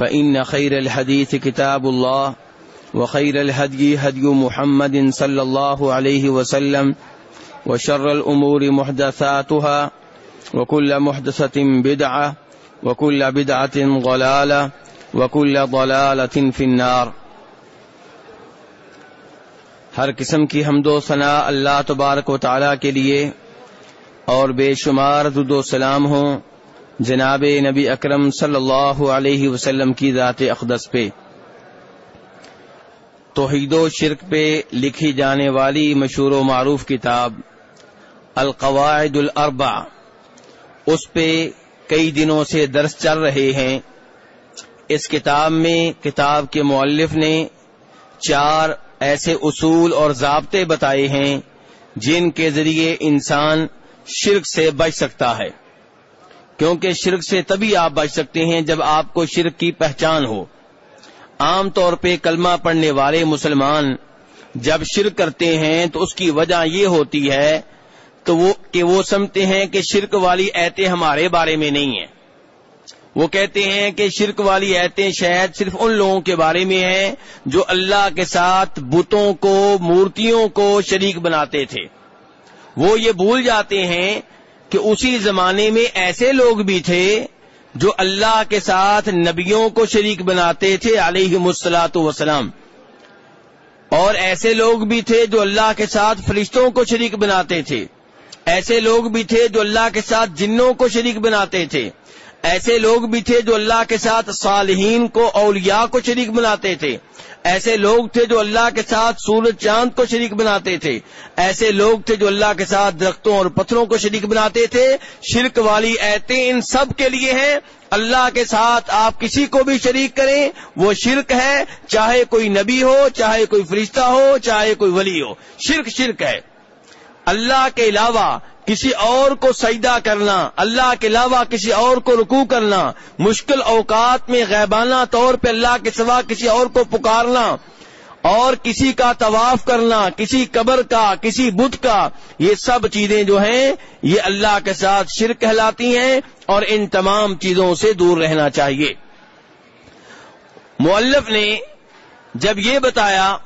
فإن خير الحديث كتاب الله وخير الهدي هدي محمد صلى الله عليه وسلم وشر الأمور محدثاتها وكل محدثة بدعة وكل بدعة ضلالة وكل ضلالة في النار ہر قسم کی حمد و ثناء اللہ تبارک و تعالی کے لیے اور بے شمار دد و سلام ہوں جناب نبی اکرم صلی اللہ علیہ وسلم کی ذات اقدس پہ۔ توحید و شرک پہ لکھی جانے والی مشہور و معروف کتاب القواعد الاربع۔ اس پہ کئی دنوں سے درس چل رہے ہیں۔ اس کتاب میں کتاب کے مؤلف نے چار ایسے اصول اور ضابطے بتائے ہیں جن کے ذریعے انسان شرک سے بچ سکتا ہے۔ کیونکہ شرک سے تبھی آپ بچ سکتے ہیں جب آپ کو شرک کی پہچان ہو۔ عام طور پہ کلمہ پڑھنے والے مسلمان جب شرک کرتے ہیں تو اس کی وجہ یہ ہوتی ہے تو وہ کہ وہ سمجھتے ہیں کہ شرک والی ایتیں ہمارے بارے میں نہیں ہیں۔ وہ کہتے ہیں کہ شرک والی ایتیں شاید صرف ان لوگوں کے بارے میں ہیں جو اللہ کے ساتھ بتوں کو، مورتیوں کو شریک بناتے تھے۔ وہ یہ بھول جاتے ہیں کہ اسی زمانے میں ایسے لوگ بھی تھے جو اللہ کے ساتھ نبیوں کو شریک بناتے تھے، علیہ مسلاط وسلام اور ایسے لوگ بھی تھے جو اللہ کے ساتھ فرشتوں کو شریک بناتے تھے۔ ایسے لوگ بھی تھے جو اللہ کے ساتھ جنوں کو شریک بناتے تھے۔ ایسے لوگ بھی تھے جو اللہ کے ساتھ صالحین کو، اولیاء کو شریک بناتے تھے۔ ایسے لوگ تھے جو اللہ کے ساتھ سورج، چاند کو شریک بناتے تھے۔ ایسے لوگ تھے جو اللہ کے ساتھ درختوں اور پتھروں کو شریک بناتے تھے۔ شرک والی ایتیں ان سب کے لیے ہیں۔ اللہ کے ساتھ آپ کسی کو بھی شریک کریں، وہ شرک ہے۔ چاہے کوئی نبی ہو، چاہے کوئی فرشتہ ہو، چاہے کوئی ولی ہو۔ شرک شرک ہے۔ اللہ کے علاوہ کسی اور کو سجدہ کرنا، اللہ کے علاوہ کسی اور کو رکوع کرنا مشکل اوقات میں غیبانہ طور پہ اللہ کے سوا کسی اور کو پکارنا اور کسی کا طواف کرنا، کسی قبر کا، کسی بدھ کا، یہ سب چیزیں جو ہیں، یہ اللہ کے ساتھ شرک کہلاتی ہیں اور ان تمام چیزوں سے دور رہنا چاہیے۔ مؤلف نے جب یہ بتایا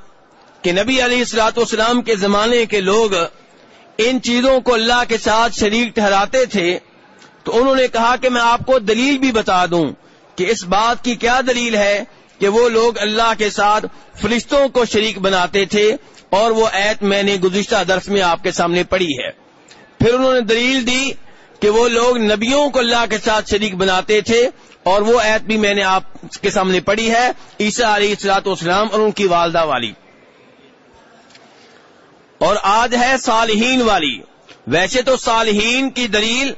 کہ نبی علیہ السلاط والسلام کے زمانے کے لوگ ان چیزوں کو اللہ کے ساتھ شریک ٹھہراتے تھے، تو انہوں نے کہا کہ میں آپ کو دلیل بھی بتا دوں کہ اس بات کی کیا دلیل ہے کہ وہ لوگ اللہ کے ساتھ فرشتوں کو شریک بناتے تھے اور وہ ایت میں نے گزشتہ درس میں آپ کے سامنے پڑھی ہے۔ پھر انہوں نے دلیل دی کہ وہ لوگ نبیوں کو اللہ کے ساتھ شریک بناتے تھے اور وہ ایت بھی میں نے آپ کے سامنے پڑھی ہے، عیسیٰ علیہ السلاط والسلام اور ان کی والدہ والی۔ اور آج ہے صالحین والی۔ ویسے تو صالحین کی دلیل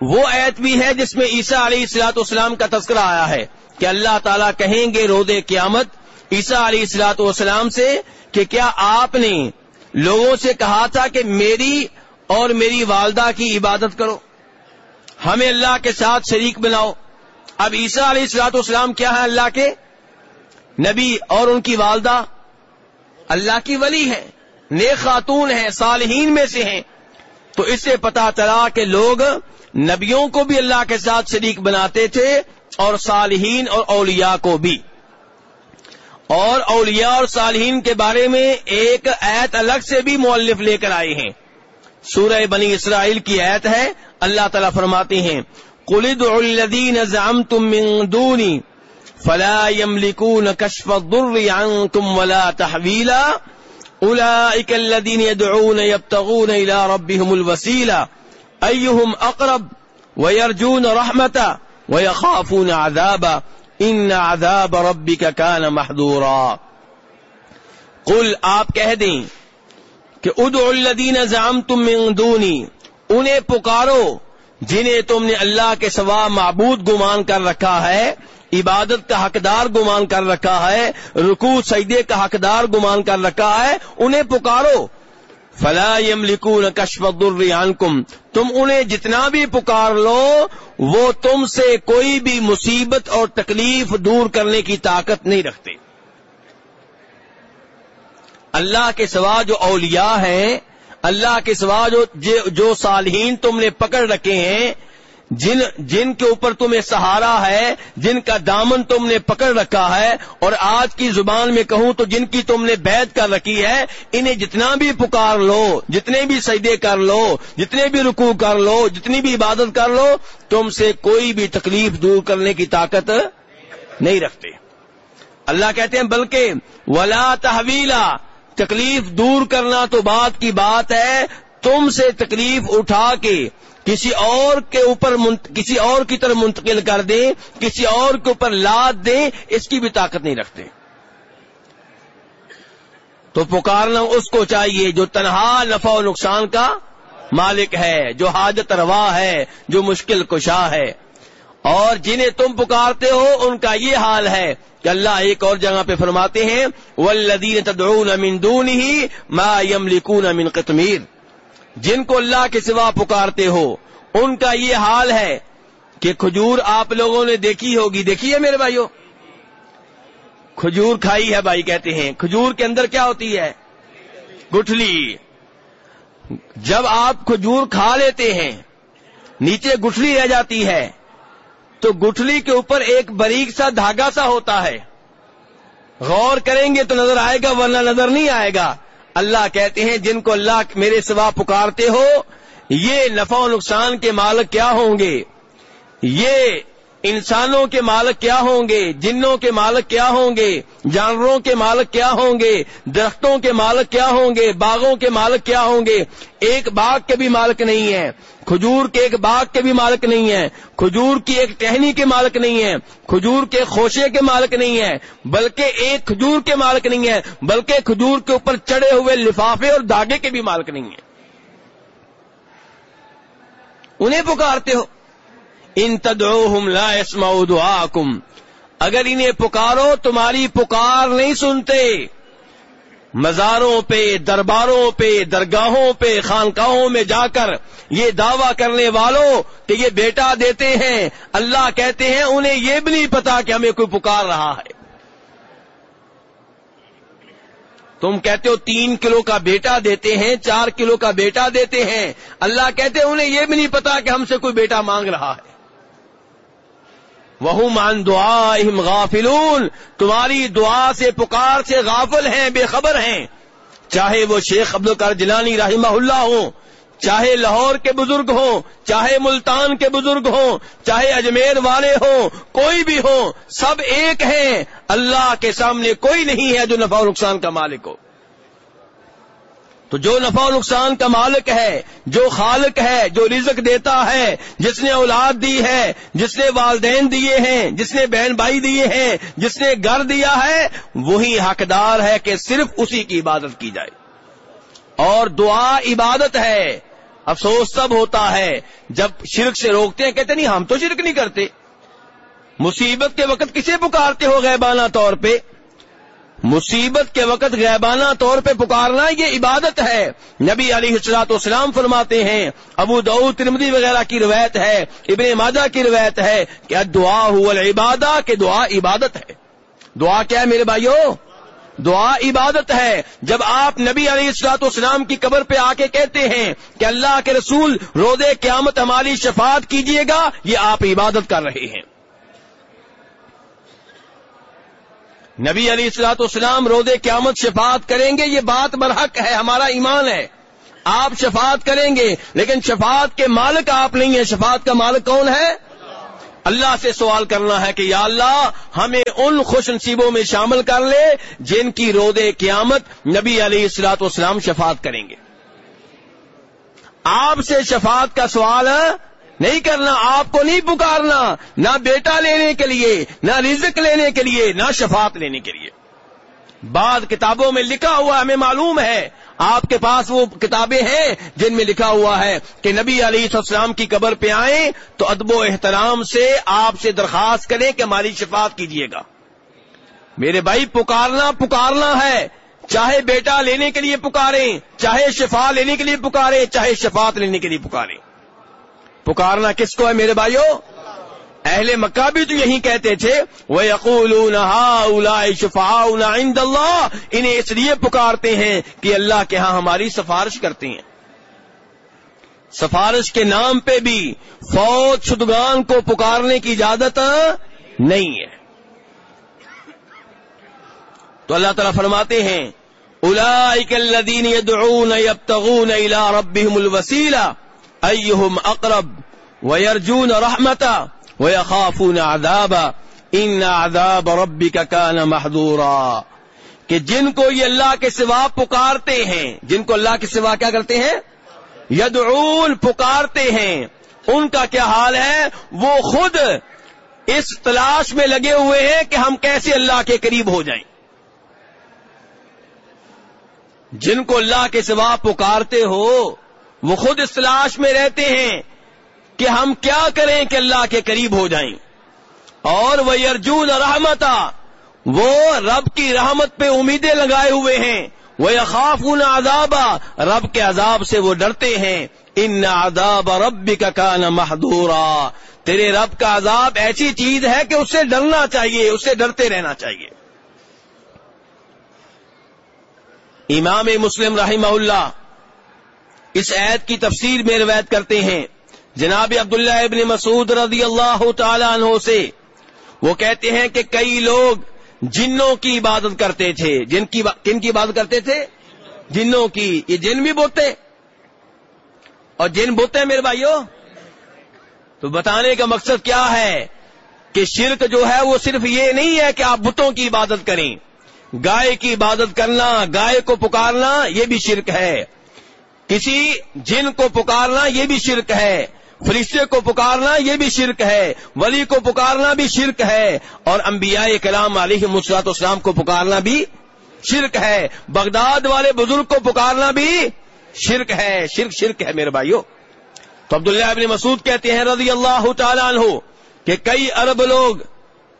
وہ ایت بھی ہے جس میں عیسیٰ علیہ السلاط اسلام کا تذکرہ آیا ہے کہ اللہ تعالیٰ کہیں گے رود قیامت عیسیٰ علیہ السلاط والسلام سے کہ کیا آپ نے لوگوں سے کہا تھا کہ میری اور میری والدہ کی عبادت کرو۔ ہمیں اللہ کے ساتھ شریک بناؤ۔ اب عیسیٰ علیہ السلاط والسلام کیا ہے اللہ کے؟ نبی اور ان کی والدہ۔ اللہ کی ولی ہے نیک خاتون ہیں، صالحین میں سے ہیں۔ تو اس سے پتا چلا کہ لوگ نبیوں کو بھی اللہ کے ساتھ شریک بناتے تھے اور صالحین اور اولیاء کو بھی۔ اور اولیاء اور صالحین کے بارے میں ایک ایت الگ سے بھی مولف لے کر آئے ہیں۔ سورہ بنی اسرائیل کی ایت ہے، اللہ تعالیٰ فرماتے ہیں قلد الدین زام تم دونی فلا يملكون كشف الضر عنكم ولا تحويلا أولئك الذين يدعون يبتغون إلى ربهم الوسيلة. أيهم أقرب ويرجون رحمة ويخافون عذابا إن عذاب ربك كان محذورا. قل، آپ کہہ دیں کہ ادعوا الذين زعمتم من دوني انہیں پکارو جنہیں تم نے اللہ کے سوا معبود گمان کر رکھا ہے عبادت کا حقدار گمان کر رکھا ہے رکو سجدے کا حقدار گمان کر رکھا ہے، انہیں پکارو۔ فلا یملکون کشف الضر عنکم تم انہیں جتنا بھی پکار لو، وہ تم سے کوئی بھی مصیبت اور تکلیف دور کرنے کی طاقت نہیں رکھتے۔ اللہ کے سوا جو اولیاء ہیں، اللہ کے سوا جو جو صالحین تم نے پکڑ رکھے ہیں جن جن کے اوپر تمہیں سہارا ہے، جن کا دامن تم نے پکڑ رکھا ہے، اور آج کی زبان میں کہوں تو جن کی تم نے بیت کر رکھی ہے، انہیں جتنا بھی پکار لو، جتنے بھی سجدے کر لو، جتنے بھی رکو کر لو، جتنی بھی عبادت کر لو، تم سے کوئی بھی تکلیف دور کرنے کی طاقت نہیں رکھتے۔ اللہ کہتے ہیں، بلکہ ولا تحویلا تکلیف دور کرنا تو بات کی بات ہے، تم سے تکلیف اٹھا کے کسی اور کے اوپر کسی اور کی طرف منتقل کر دیں، کسی اور کے اوپر لاد دیں، اس کی بھی طاقت نہیں رکھتے۔ تو پکارنا اس کو چاہیے جو تنہا نفع و نقصان کا مالک ہے، جو حاجت روا ہے، جو مشکل کشا ہے۔ اور جنہیں تم پکارتے ہو، ان کا یہ حال ہے کہ اللہ ایک اور جگہ پہ فرماتے ہیں والذین تدعون من دونه ما يملكون من قطمیر جن کو اللہ کے سوا پکارتے ہو، ان کا یہ حال ہے کہ کھجور آپ لوگوں نے دیکھی ہوگی۔ دیکھی ہے میرے بھائیوں کھجور کھائی ہے بھائی کہتے ہیں۔ کھجور کے اندر کیا ہوتی ہے؟ گٹھلی۔ جب آپ کھجور کھا لیتے ہیں، نیچے گٹھلی رہ جاتی ہے، تو گٹھلی کے اوپر ایک بریک سا دھاگا سا ہوتا ہے۔ غور کریں گے تو نظر آئے گا، ورنہ نظر نہیں آئے گا۔ اللہ کہتے ہیں جن کو اللہ میرے سوا پکارتے ہو، یہ نفع و نقصان کے مالک کیا ہوں گے؟ یہ انسانوں کے مالک کیا ہوں گے؟ جنوں کے مالک کیا ہوں گے؟ جانوروں کے مالک کیا ہوں گے؟ درختوں کے مالک کیا ہوں گے؟ باغوں کے مالک کیا ہوں گے؟ ایک باغ کے بھی مالک نہیں ہے کھجور کے ایک باغ کے بھی مالک نہیں ہے کھجور کی ایک ٹہنی کے مالک نہیں ہے کھجور کے خوشے کے مالک نہیں ہے بلکہ ایک کھجور کے مالک نہیں ہے بلکہ کھجور کے اوپر چڑے ہوئے لفافے اور داغے کے بھی مالک نہیں ہے انہیں پکارتے ہو۔ ان تدعوہم لا يسمعوا دعاکم۔ اگر انہیں پکارو، تمہاری پکار نہیں سنتے۔ مزاروں پہ، درباروں پہ، درگاہوں پہ، خانقاہوں میں جا کر یہ دعویٰ کرنے والوں کہ یہ بیٹا دیتے ہیں۔ اللہ کہتے ہیں، انہیں یہ بھی نہیں پتا کہ ہمیں کوئی پکار رہا ہے۔ تم کہتے ہو، تین کلو کا بیٹا دیتے ہیں، چار کلو کا بیٹا دیتے ہیں۔ اللہ کہتے ہیں، انہیں یہ بھی نہیں پتا کہ ہم سے کوئی بیٹا مانگ رہا ہے۔ وہ مان دعا غافلون تمہاری دعا سے پکار سے غافل ہیں، بے خبر ہیں۔ چاہے وہ شیخ عبد القر جلانی رحمہ اللہ ہوں، چاہے لاہور کے بزرگ ہوں، چاہے ملتان کے بزرگ ہوں، چاہے اجمیر والے ہوں، کوئی بھی ہوں، سب ایک ہیں۔ اللہ کے سامنے کوئی نہیں ہے جو نفع و نقصان کا مالک ہو۔ تو جو نفع و نقصان کا مالک ہے، جو خالق ہے، جو رزق دیتا ہے، جس نے اولاد دی ہے، جس نے والدین دیے ہیں، جس نے بہن بھائی دیے ہیں، جس نے گھر دیا ہے، وہی حقدار ہے کہ صرف اسی کی عبادت کی جائے۔ اور دعا عبادت ہے۔ افسوس تب ہوتا ہے جب شرک سے روکتے ہیں، کہتے نہیں، ہم تو شرک نہیں کرتے۔ مصیبت کے وقت کسے پکارتے ہو غیبانہ طور پہ؟ مصیبت کے وقت غیبانہ طور پہ پکارنا یہ عبادت ہے۔ نبی علی حسلاط اسلام فرماتے ہیں، ابو دعو ترمدی وغیرہ کی روایت ہے، ابن مادہ کی روایت ہے کہ دعا ہو العبادہ، کہ دعا عبادت ہے۔ دعا کیا ہے میرے بھائیوں دعا عبادت ہے۔ جب آپ نبی علی السلاط اسلام کی قبر پہ آ کے کہتے ہیں کہ اللہ کے رسول رودے قیامت ہماری شفاعت کیجیے گا، یہ آپ عبادت کر رہے ہیں۔ نبی علی السلاط اسلام رود قیامت شفاعت کریں گے، یہ بات برحق ہے، ہمارا ایمان ہے۔ آپ شفاعت کریں گے، لیکن شفاعت کے مالک آپ نہیں ہیں۔ شفاعت کا مالک کون ہے؟ اللہ سے سوال کرنا ہے کہ یا اللہ، ہمیں ان خوش نصیبوں میں شامل کر لے جن کی رود قیامت نبی علی السلاط اسلام شفاعت کریں گے۔ آپ سے شفاعت کا سوال نہیں کرنا، آپ کو نہیں پکارنا، نہ بیٹا لینے کے لیے، نہ رزق لینے کے لیے، نہ شفاعت لینے کے لیے۔ بعض کتابوں میں لکھا ہوا ہمیں معلوم ہے، آپ کے پاس وہ کتابیں ہیں جن میں لکھا ہوا ہے کہ نبی علی السلام کی قبر پہ آئیں تو ادب و احترام سے آپ سے درخواست کریں کہ ہماری شفاعت کیجیے گا۔ میرے بھائی، پکارنا پکارنا ہے۔ چاہے بیٹا لینے کے لیے پکاریں، چاہے شفا لینے کے لیے پکاریں، چاہے شفاعت لینے کے لیے پکاریں۔ پکارنا کس کو ہے میرے بھائیوں؟ اہل مکہ بھی تو یہی کہتے تھے وہ یقول شفا اللہ انہیں اس لیے پکارتے ہیں کہ اللہ کے ہاں ہماری سفارش کرتے ہیں۔ سفارش کے نام پہ بھی فوج شدگان کو پکارنے کی اجازت نہیں ہے۔ تو اللہ تعالیٰ فرماتے ہیں الدین يبتغون الى ربهم الوسیلہ ایہم اقرب ویرجون رحمتا ویخافون عذابا ان عذاب ربک کان محذورا کہ جن کو یہ اللہ کے سوا پکارتے ہیں، جن کو اللہ کے سوا کیا کرتے ہیں؟ یدعون، پکارتے ہیں۔ ان کا کیا حال ہے؟ وہ خود اس تلاش میں لگے ہوئے ہیں کہ ہم کیسے اللہ کے قریب ہو جائیں۔ جن کو اللہ کے سوا پکارتے ہو وہ خود اس تلاش میں رہتے ہیں کہ ہم کیا کریں کہ اللہ کے قریب ہو جائیں۔ اور وہ ارجون رحمتا وہ رب کی رحمت پہ امیدیں لگائے ہوئے ہیں۔ وہ خافون عذابا رب کے عذاب سے وہ ڈرتے ہیں۔ ان عذاب رب کا کان محدورا تیرے رب کا عذاب ایسی چیز ہے کہ اس سے ڈرنا چاہیے اس سے ڈرتے رہنا چاہیے۔ امام مسلم رحمہ اللہ اس عید کی تفسیر میں روایت کرتے ہیں۔ جناب عبداللہ ابن مسعود رضی اللہ تعالی عنہ سے وہ کہتے ہیں کہ کئی لوگ جنوں کی عبادت کرتے تھے۔ جن کی کن کی عبادت کرتے تھے؟ جنوں کی۔ یہ جن بھی بوتے۔ اور جن بوتے ہیں میرے بھائیوں تو بتانے کا مقصد کیا ہے کہ شرک جو ہے وہ صرف یہ نہیں ہے کہ آپ بتوں کی عبادت کریں۔ گائے کی عبادت کرنا، گائے کو پکارنا، یہ بھی شرک ہے۔ کسی جن کو پکارنا یہ بھی شرک ہے، فرشتے کو پکارنا یہ بھی شرک ہے، ولی کو پکارنا بھی شرک ہے، اور انبیاء کلام علیہ مسلاط اسلام کو پکارنا بھی شرک ہے، بغداد والے بزرگ کو پکارنا بھی شرک ہے۔ شرک شرک ہے میرے بھائیوں تو عبداللہ ابن مسعود کہتے ہیں رضی اللہ تعالیٰ عنہ کہ کئی ارب لوگ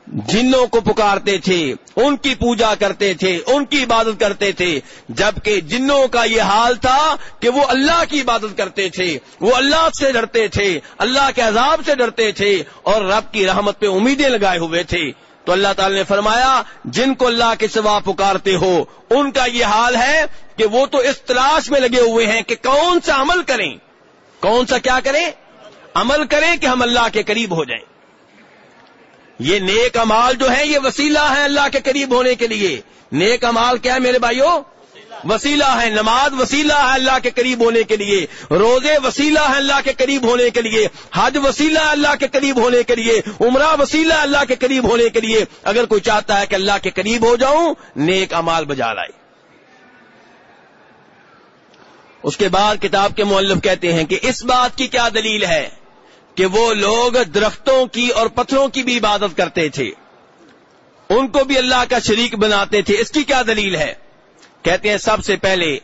جنوں کو پکارتے تھے، ان کی پوجا کرتے تھے، ان کی عبادت کرتے تھے، جبکہ جنوں کا یہ حال تھا کہ وہ اللہ کی عبادت کرتے تھے، وہ اللہ سے ڈرتے تھے، اللہ کے عذاب سے ڈرتے تھے اور رب کی رحمت پہ امیدیں لگائے ہوئے تھے۔ تو اللہ تعالی نے فرمایا، جن کو اللہ کے سوا پکارتے ہو، ان کا یہ حال ہے کہ وہ تو اس تلاش میں لگے ہوئے ہیں کہ کون سا عمل کریں۔ کون سا کیا کریں؟ عمل کریں کہ ہم اللہ کے قریب ہو جائیں۔ یہ نیک امال جو ہے یہ وسیلہ ہے اللہ کے قریب ہونے کے لیے۔ نیک امال کیا ہے میرے بھائیوں وسیلہ ہے نماز وسیلہ ہے اللہ کے قریب ہونے کے لیے۔ روزے وسیلہ ہے اللہ کے قریب ہونے کے لیے۔ حج وسیلہ ہے اللہ کے قریب ہونے کے لیے۔ عمرہ وسیلہ اللہ کے قریب ہونے کے لیے۔ اگر کوئی چاہتا ہے کہ اللہ کے قریب ہو جاؤں، نیک امال بجا لائے۔ اس کے بعد کتاب کے مولف کہتے ہیں کہ اس بات کی کیا دلیل ہے؟ کہ وہ لوگ درختوں کی اور پتھروں کی بھی عبادت کرتے تھے۔ ان کو بھی اللہ کا شریک بناتے تھے۔ اس کی کیا دلیل ہے؟ کہتے ہیں سب سے پہلے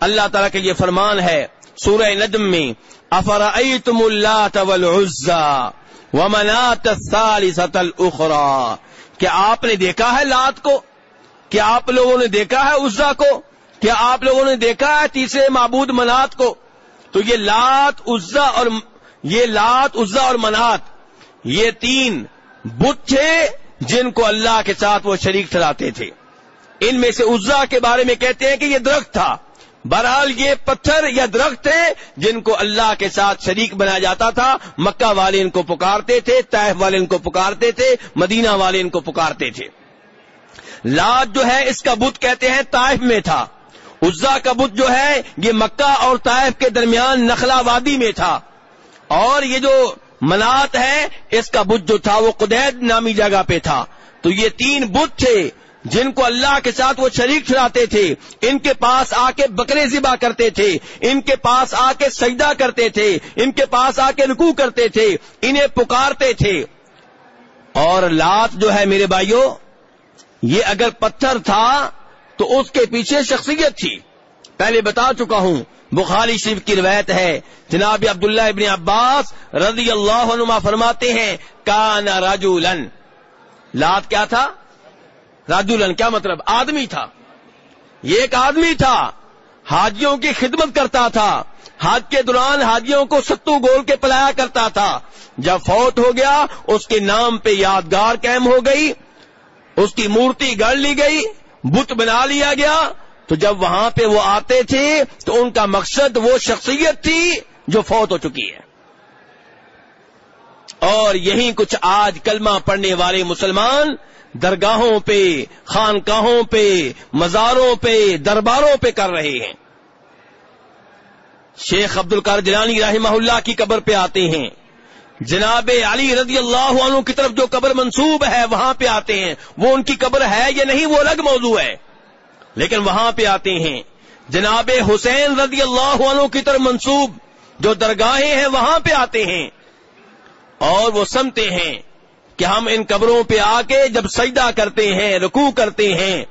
اللہ تعالیٰ کے یہ فرمان ہے سورہ ندم میں افر تم اللہ اخرا کیا آپ نے دیکھا ہے لات کو؟ کیا آپ لوگوں نے دیکھا ہے عزا کو؟ کیا آپ لوگوں نے دیکھا ہے تیسرے معبود منات کو؟ تو یہ لات، عزا اور یہ لات، عزا اور منات، یہ تین بت تھے جن کو اللہ کے ساتھ وہ شریک چلاتے تھے۔ ان میں سے عزا کے بارے میں کہتے ہیں کہ یہ درخت تھا۔ بہرحال یہ پتھر یا درخت تھے جن کو اللہ کے ساتھ شریک بنایا جاتا تھا۔ مکہ والے ان کو پکارتے تھے طیف والے ان کو پکارتے تھے، مدینہ والے ان کو پکارتے تھے۔ لات جو ہے، اس کا بت کہتے ہیں طائف میں تھا۔ عزا کا بت جو ہے، یہ مکہ اور طائف کے درمیان نخلا وادی میں تھا۔ اور یہ جو منات ہے، اس کا بت جو تھا، وہ قدید نامی جگہ پہ تھا۔ تو یہ تین بت تھے جن کو اللہ کے ساتھ وہ شریک چلاتے تھے۔ ان کے پاس آ کے بکرے ذبح کرتے تھے۔ ان کے پاس آ کے سجدہ کرتے تھے۔ ان کے پاس آ کے رکو کرتے تھے۔ انہیں پکارتے تھے۔ اور لات جو ہے میرے بھائیوں یہ اگر پتھر تھا، تو اس کے پیچھے شخصیت تھی۔ پہلے بتا چکا ہوں، بخاری شریف کی روایت ہے۔ جناب عبداللہ ابن عباس رضی اللہ عنما فرماتے ہیں، کان راجولن لات کیا تھا؟ راجولن کیا مطلب؟ آدمی تھا۔ یہ ایک آدمی تھا، حاجیوں کی خدمت کرتا تھا۔ حج کے دوران حاجیوں کو ستو گول کے پلایا کرتا تھا۔ جب فوت ہو گیا، اس کے نام پہ یادگار قائم ہو گئی۔ اس کی مورتی گڑ لی گئی، بت بنا لیا گیا۔ تو جب وہاں پہ وہ آتے تھے تو ان کا مقصد وہ شخصیت تھی جو فوت ہو چکی ہے۔ اور یہی کچھ آج کلمہ پڑھنے والے مسلمان درگاہوں پہ، خانقاہوں پہ، مزاروں پہ، درباروں پہ کر رہے ہیں۔ شیخ عبد القار جلانی رحمہ اللہ کی قبر پہ آتے ہیں۔ جناب علی رضی اللہ عنہ کی طرف جو قبر منصوب ہے، وہاں پہ آتے ہیں۔ وہ ان کی قبر ہے یا نہیں وہ الگ موضوع ہے۔ لیکن وہاں پہ آتے ہیں۔ جناب حسین رضی اللہ عنہ کی طرف منسوب جو درگاہیں ہیں وہاں پہ آتے ہیں۔ اور وہ سمتے ہیں کہ ہم ان قبروں پہ آ کے جب سجدہ کرتے ہیں، رکوع کرتے ہیں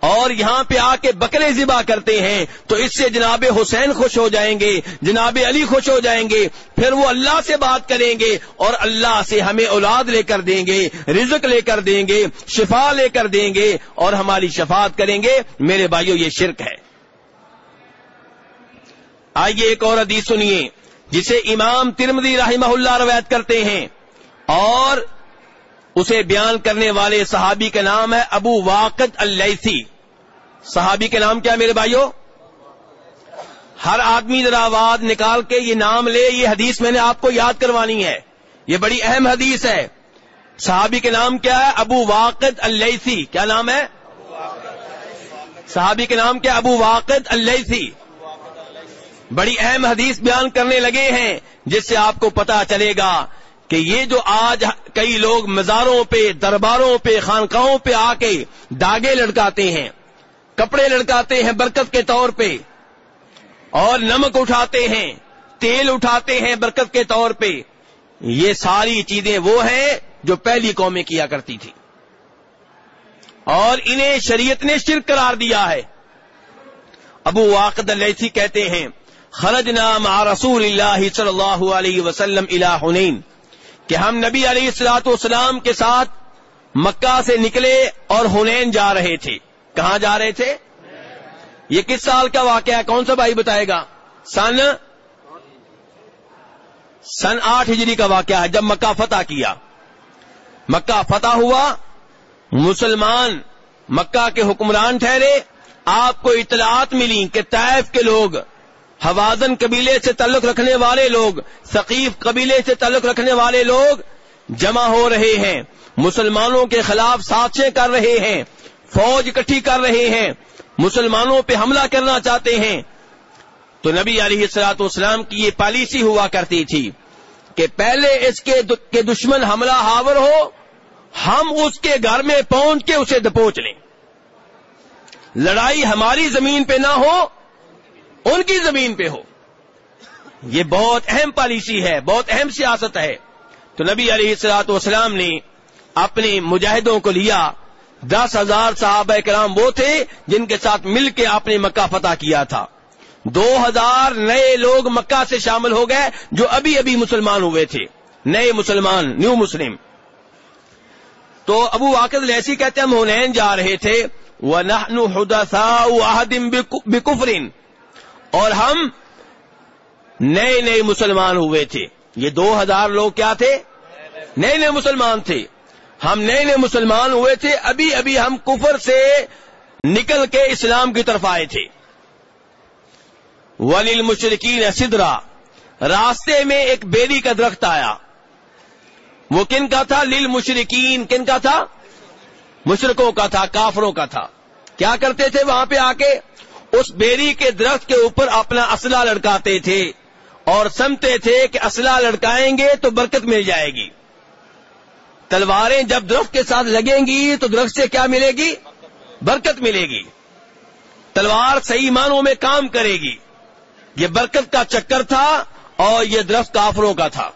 اور یہاں پہ آ کے بکرے ذبح کرتے ہیں، تو اس سے جناب حسین خوش ہو جائیں گے، جناب علی خوش ہو جائیں گے، پھر وہ اللہ سے بات کریں گے اور اللہ سے ہمیں اولاد لے کر دیں گے، رزق لے کر دیں گے، شفا لے کر دیں گے اور ہماری شفاعت کریں گے۔ میرے بھائیوں یہ شرک ہے۔ آئیے ایک اور حدیث سنیے، جسے امام ترمدی رحمہ اللہ روایت کرتے ہیں۔ اور اسے بیان کرنے والے صحابی کا نام ہے ابو واقد اللیسی صحابی کے نام کیا میرے بھائیوں ہر آدمی ذرا آواز نکال کے یہ نام لے، یہ حدیث میں نے آپ کو یاد کروانی ہے۔ یہ بڑی اہم حدیث ہے۔ صحابی کے نام کیا ہے ابو واقد اللیسی کیا نام ہے؟ صحابی کے نام کیا ابو واقد اللیسی بڑی اہم حدیث بیان کرنے لگے ہیں، جس سے آپ کو پتا چلے گا۔ کہ یہ جو آج کئی لوگ مزاروں پہ، درباروں پہ، خانقاہوں پہ آ کے داغے لڑکاتے ہیں، کپڑے لڑکاتے ہیں برکت کے طور پہ، اور نمک اٹھاتے ہیں، تیل اٹھاتے ہیں برکت کے طور پہ، یہ ساری چیزیں وہ ہیں جو پہلی قومیں کیا کرتی تھی اور انہیں شریعت نے شرک قرار دیا ہے۔ ابو واقد السی کہتے ہیں خرج نام رسول اللہ صلی اللہ علیہ وسلم حنین۔ کہ ہم نبی علیہ السلاط والسلام کے ساتھ مکہ سے نکلے اور ہنین جا رہے تھے۔ کہاں جا رہے تھے؟ یہ کس سال کا واقعہ ہے؟ کون سا بھائی بتائے گا؟ سن سن آٹھ ہجری کا واقعہ ہے، جب مکہ فتح کیا۔ مکہ فتح ہوا، مسلمان مکہ کے حکمران ٹھہرے، آپ کو اطلاعات ملی کہ طائف کے لوگ حوازن قبیلے سے تعلق رکھنے والے لوگ، ثقیف قبیلے سے تعلق رکھنے والے لوگ جمع ہو رہے ہیں۔ مسلمانوں کے خلاف سازشیں کر رہے ہیں، فوج اکٹھی کر رہے ہیں۔ مسلمانوں پہ حملہ کرنا چاہتے ہیں۔ تو نبی علیہ السلاط اسلام کی یہ پالیسی ہوا کرتی تھی کہ پہلے اس کے دشمن حملہ ہاور ہو، ہم اس کے گھر میں پہنچ کے اسے دپوچ لیں۔ لڑائی ہماری زمین پہ نہ ہو ان کی زمین پہ ہو۔ یہ بہت اہم پالیسی ہے، بہت اہم سیاست ہے۔ تو نبی علیہ السلاط والسلام نے اپنے مجاہدوں کو لیا۔ دس ہزار صحابہ کرام وہ تھے جن کے ساتھ مل کے آپ نے مکہ فتح کیا تھا۔ دو ہزار نئے لوگ مکہ سے شامل ہو گئے جو ابھی ابھی مسلمان ہوئے تھے۔ نئے مسلمان، نیو مسلم۔ تو ابو واقع لیسی کہتے ہیں ہم ہنین جا رہے تھے۔ وہ بکفرین اور ہم نئے نئے مسلمان ہوئے تھے۔ یہ دو ہزار لوگ کیا تھے؟ نئے نئے مسلمان تھے۔ ہم نئے نئے مسلمان ہوئے تھے۔ ابھی ابھی ہم کفر سے نکل کے اسلام کی طرف آئے تھے۔ ولیل مشرقین سدرا۔ راستے میں ایک بیری کا درخت آیا۔ وہ کن کا تھا؟ لیل مشرقین کن کا تھا؟ مشرقوں کا تھا، کافروں کا تھا۔ کیا کرتے تھے وہاں پہ آ کے؟ اس بیری کے درخت کے اوپر اپنا اسلحہ لڑکاتے تھے اور سمتے تھے کہ اسلحہ لڑکائیں گے تو برکت مل جائے گی۔ تلواریں جب درخت کے ساتھ لگیں گی تو درخت سے کیا ملے گی؟ برکت ملے گی۔ تلوار صحیح معنوں میں کام کرے گی۔ یہ برکت کا چکر تھا اور یہ درخت کافروں کا تھا۔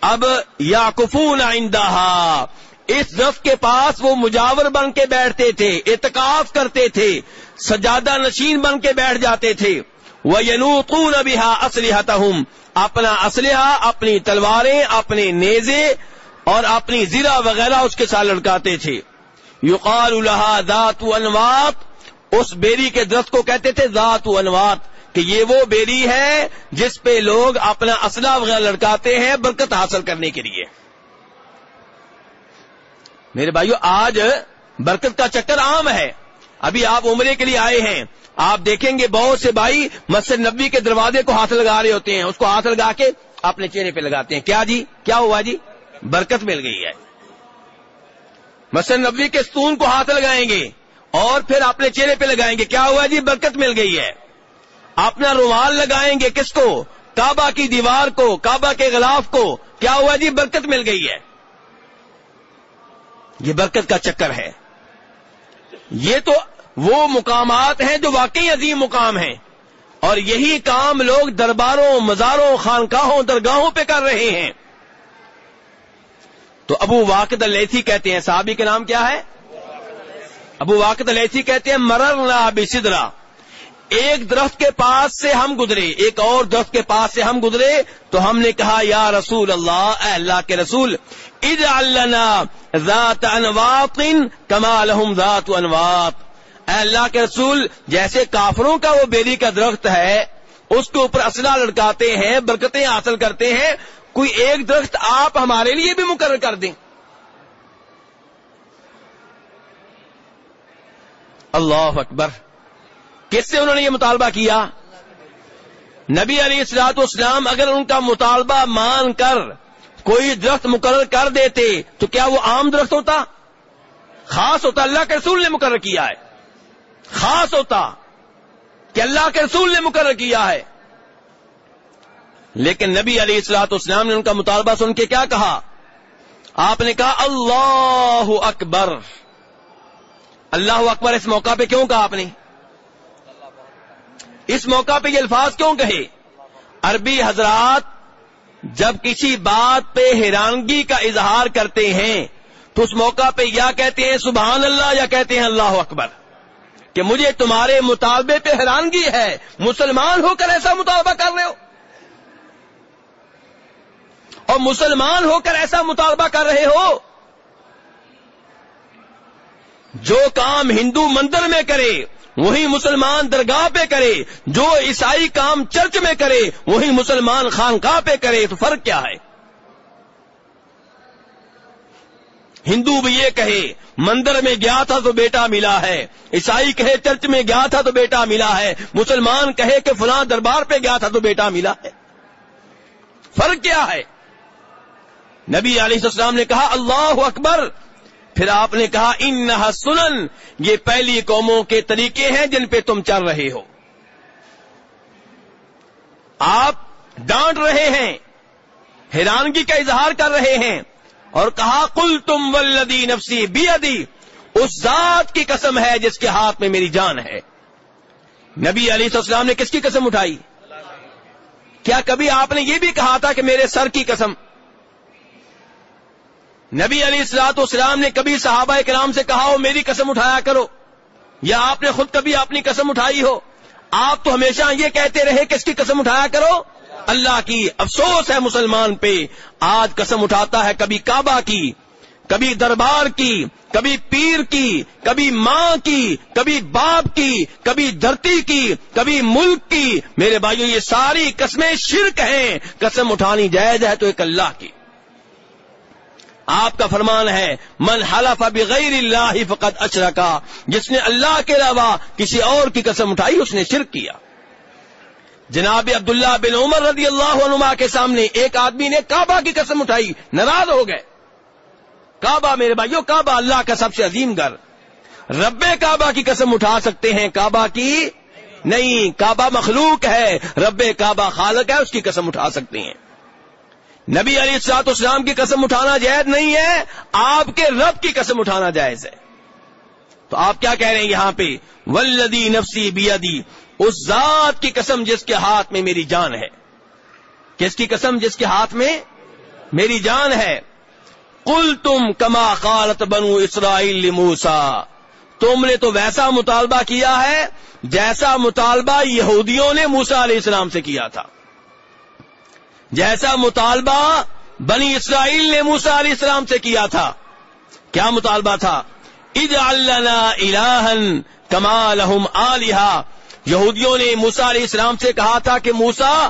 اب یا کفون آئندہ اس درخت کے پاس وہ مجاور بن کے بیٹھتے تھے، اعتکاف کرتے تھے، سجادہ نشین بن کے بیٹھ جاتے تھے۔ وہ ینوقون بہا اسلحہ اپنا اسلحہ، اپنی تلواریں، اپنے نیزے اور اپنی زیرہ وغیرہ اس کے ساتھ لڑکاتے تھے۔ یقال الحا ذات انوات، اس بیری کے درخت کو کہتے تھے ذات انوات، کہ یہ وہ بیری ہے جس پہ لوگ اپنا اسلحہ وغیرہ لڑکاتے ہیں برکت حاصل کرنے کے لیے۔ میرے بھائیو، آج برکت کا چکر عام ہے۔ ابھی آپ عمرے کے لیے آئے ہیں۔ آپ دیکھیں گے بہت سے بھائی مسجد نبی کے دروازے کو ہاتھ لگا رہے ہوتے ہیں۔ اس کو ہاتھ لگا کے اپنے چہرے پہ لگاتے ہیں۔ کیا جی؟ کیا ہوا جی؟ برکت مل گئی ہے۔ مسجد نبی کے ستون کو ہاتھ لگائیں گے اور پھر اپنے چہرے پہ لگائیں گے۔ کیا ہوا جی؟ برکت مل گئی ہے۔ اپنا رومال لگائیں گے کس کو؟ کعبہ کی دیوار کو، کعبہ کے غلاف کو۔ کیا ہوا جی؟ برکت مل گئی ہے۔ یہ برکت کا چکر ہے۔ یہ تو وہ مقامات ہیں جو واقعی عظیم مقام ہیں۔ اور یہی کام لوگ درباروں، مزاروں، خانقاہوں، درگاہوں پہ کر رہے ہیں۔ تو ابو واقد السی کہتے ہیں، صحابی کے نام کیا ہے؟ ابو واقد السی کہتے ہیں مرر بسدرا ایک درخت کے پاس سے ہم گزرے، ایک اور درخت کے پاس سے ہم گزرے، تو ہم نے کہا، یا رسول اللہ، اے اللہ کے رسول اج ذات انواط کما لہم ذات انواط۔ اے اللہ کے رسول، جیسے کافروں کا وہ بیری کا درخت ہے، اس کے اوپر اسلحہ لڑکاتے ہیں، برکتیں حاصل کرتے ہیں، کوئی ایک درخت آپ ہمارے لیے بھی مقرر کر دیں۔ اللہ اکبر۔ کس سے انہوں نے یہ مطالبہ کیا؟ نبی علی السلاط اسلام اگر ان کا مطالبہ مان کر کوئی درخت مقرر کر دیتے تو کیا وہ عام درخت ہوتا؟ خاص ہوتا، اللہ کے رسول نے مقرر کیا ہے۔ خاص ہوتا کہ اللہ کے رسول نے مقرر کیا ہے۔ لیکن نبی علی السلاط اسلام نے ان کا مطالبہ سن کے کیا کہا؟ آپ نے کہا، اللہ اکبر۔ اللہ اکبر اس موقع پہ کیوں کہا آپ نے؟ اس موقع پہ یہ الفاظ کیوں کہے عربی حضرات جب کسی بات پہ حیرانگی کا اظہار کرتے ہیں، تو اس موقع پہ یا کہتے ہیں سبحان اللہ یا کہتے ہیں اللہ اکبر، کہ مجھے تمہارے مطالبے پہ حیرانگی ہے، مسلمان ہو کر ایسا مطالبہ کر رہے ہو۔ اور مسلمان ہو کر ایسا مطالبہ کر رہے ہو، جو کام ہندو مندر میں کرے وہی مسلمان درگاہ پہ کرے، جو عیسائی کام چرچ میں کرے، وہی مسلمان خانقاہ پہ کرے، تو فرق کیا ہے؟ ہندو بھی یہ کہے، مندر میں گیا تھا تو بیٹا ملا ہے، عیسائی کہے چرچ میں گیا تھا تو بیٹا ملا ہے، مسلمان کہے کہ فلاں دربار پہ گیا تھا تو بیٹا ملا ہے۔ فرق کیا ہے؟ نبی علیہ السلام نے کہا، اللہ اکبر پھر آپ نے کہا ان سنن، یہ پہلی قوموں کے طریقے ہیں جن پہ تم چل رہے ہو۔ آپ ڈانٹ رہے ہیں، حیرانگی کا اظہار کر رہے ہیں اور کہا کل تم ولدی نفسی بی ادی اس ذات کی قسم ہے جس کے ہاتھ میں میری جان ہے۔ نبی علی السلام نے کس کی قسم اٹھائی؟ کیا کبھی آپ نے یہ بھی کہا تھا کہ میرے سر کی قسم نبی علی السلاط اسلام نے کبھی صحابہ کرام سے کہا ہو میری قسم اٹھایا کرو. یا آپ نے خود کبھی اپنی قسم اٹھائی ہو؟ آپ تو ہمیشہ یہ کہتے رہے کہ اس کی قسم اٹھایا کرو؟ اللہ کی افسوس ہے مسلمان پہ۔ آج قسم اٹھاتا ہے کبھی کعبہ کی، کبھی دربار کی، کبھی پیر کی، کبھی ماں کی، کبھی باپ کی، کبھی دھرتی کی، کبھی ملک کی۔ میرے بھائیو، یہ ساری قسمیں شرک ہیں۔ قسم اٹھانی جائز ہے تو ایک اللہ کی۔ آپ کا فرمان ہے، من حلف بغیر اللہ فقط اشرکا. جس نے اللہ کے علاوہ کسی اور کی قسم اٹھائی، اس نے شرک کیا۔ جناب عبداللہ بن عمر رضی اللہ عنما کے سامنے ایک آدمی نے کعبہ کی قسم اٹھائی، ناراض ہو گئے۔ کعبہ میرے بھائیو، کعبہ اللہ کا سب سے عظیم گھر۔ رب کعبہ کی قسم اٹھا سکتے ہیں، کعبہ کی نہیں، کعبہ مخلوق ہے۔ رب کعبہ خالق ہے، اس کی قسم اٹھا سکتے ہیں۔ نبی علی سات اسلام کی قسم اٹھانا جائز نہیں ہے، آپ کے رب کی قسم اٹھانا جائز ہے۔ تو آپ کیا کہہ رہے ہیں یہاں پہ؟ ولدی نفسی بیادی اس ذات کی قسم جس کے ہاتھ میں میری جان ہے۔ کس کی قسم جس کے ہاتھ میں میری جان ہے؟ کل تم کما خالت بنو اسرائیل موسا تم نے تو ویسا مطالبہ کیا ہے جیسا مطالبہ یہودیوں نے موسا علیہ السلام سے کیا تھا۔ جیسا مطالبہ بنی اسرائیل نے موسا علیہ السلام سے کیا تھا۔ کیا مطالبہ تھا؟ اج اللہ کما لہم آلیہ یہودیوں نے موسا علیہ السلام سے کہا تھا کہ موسا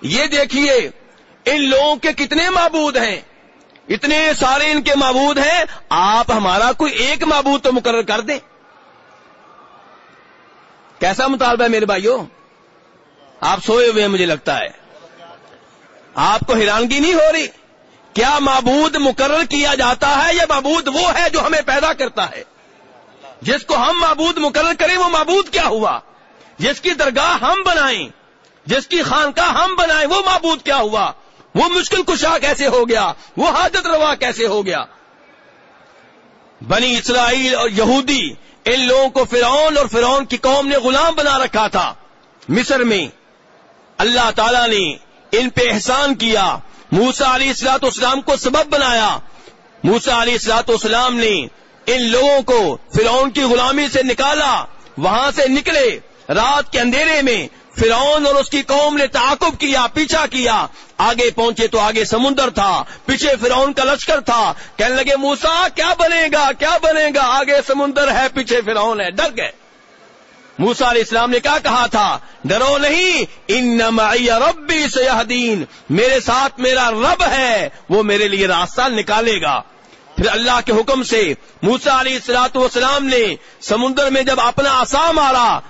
یہ دیکھیے، ان لوگوں کے کتنے معبود ہیں۔ اتنے سارے ان کے معبود ہیں، آپ ہمارا کوئی ایک معبود تو مقرر کر دیں۔ کیسا مطالبہ ہے میرے بھائیوں؟ آپ سوئے ہوئے ہیں، مجھے لگتا ہے۔ آپ کو حیرانگی نہیں ہو رہی؟ کیا معبود مقرر کیا جاتا ہے یا معبود وہ ہے جو ہمیں پیدا کرتا ہے؟ جس کو ہم معبود مقرر کریں وہ معبود کیا ہوا؟ جس کی درگاہ ہم بنائیں، جس کی خانقاہ ہم بنائیں وہ معبود کیا ہوا؟ وہ مشکل کشا کیسے ہو گیا؟ وہ حاجت روا کیسے ہو گیا؟ بنی اسرائیل اور یہودی ان لوگوں کو فرعون اور فرعون کی قوم نے غلام بنا رکھا تھا، مصر میں۔ اللہ تعالی نے ان پہ احسان کیا۔ موسا علی اصلاط اسلام کو سبب بنایا۔ موسا علی اصلاط اسلام نے ان لوگوں کو فرعون کی غلامی سے نکالا، وہاں سے نکلے۔ رات کے اندھیرے میں فرعون اور اس کی قوم نے تعاقب کیا، پیچھا کیا۔ آگے پہنچے تو آگے سمندر تھا، پیچھے فرعون کا لشکر تھا۔ کہنے لگے موسا کیا بنے گا؟ کیا بنے گا؟ آگے سمندر ہے، پیچھے فرعون ہے، ڈر گئے۔ موسا علیہ السلام نے کیا کہا تھا؟ ڈرو نہیں، ان ربی سیاحدین میرے ساتھ میرا رب ہے، وہ میرے لیے راستہ نکالے گا۔ پھر اللہ کے حکم سے موسا علیہ السلاط والسلام نے سمندر میں جب اپنا آسام مارا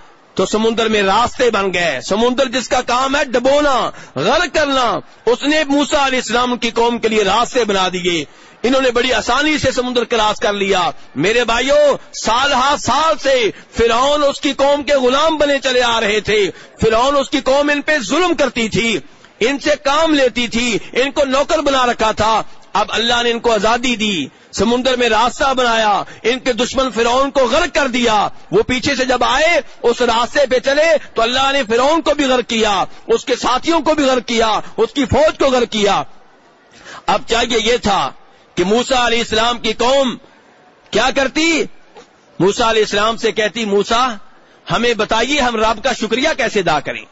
تو سمندر میں راستے بن گئے۔ سمندر جس کا کام ہے ڈبونا، غرق کرنا۔ اس نے موسا علیہ السلام کی قوم کے لیے راستے بنا دیے۔ انہوں نے بڑی آسانی سے سمندر کراس کر لیا۔ میرے بھائیوں سال ہا سال سے فرعون اس کی قوم کے غلام بنے چلے آ رہے تھے۔ فرعون اس کی قوم ان پہ ظلم کرتی تھی۔ ان سے کام لیتی تھی۔ ان کو نوکر بنا رکھا تھا۔ اب اللہ نے ان کو آزادی دی، سمندر میں راستہ بنایا، ان کے دشمن فرعون کو غرق کر دیا۔ وہ پیچھے سے جب آئے، اس راستے پہ چلے، تو اللہ نے فرعون کو بھی غرق کیا، اس کے ساتھیوں کو بھی غرق کیا، اس کی فوج کو غرق کیا۔ اب چاہیے یہ تھا کہ موسا علیہ السلام کی قوم کیا کرتی؟ موسا علیہ السلام سے کہتی موسا ہمیں بتائیے ہم رب کا شکریہ کیسے ادا کریں؟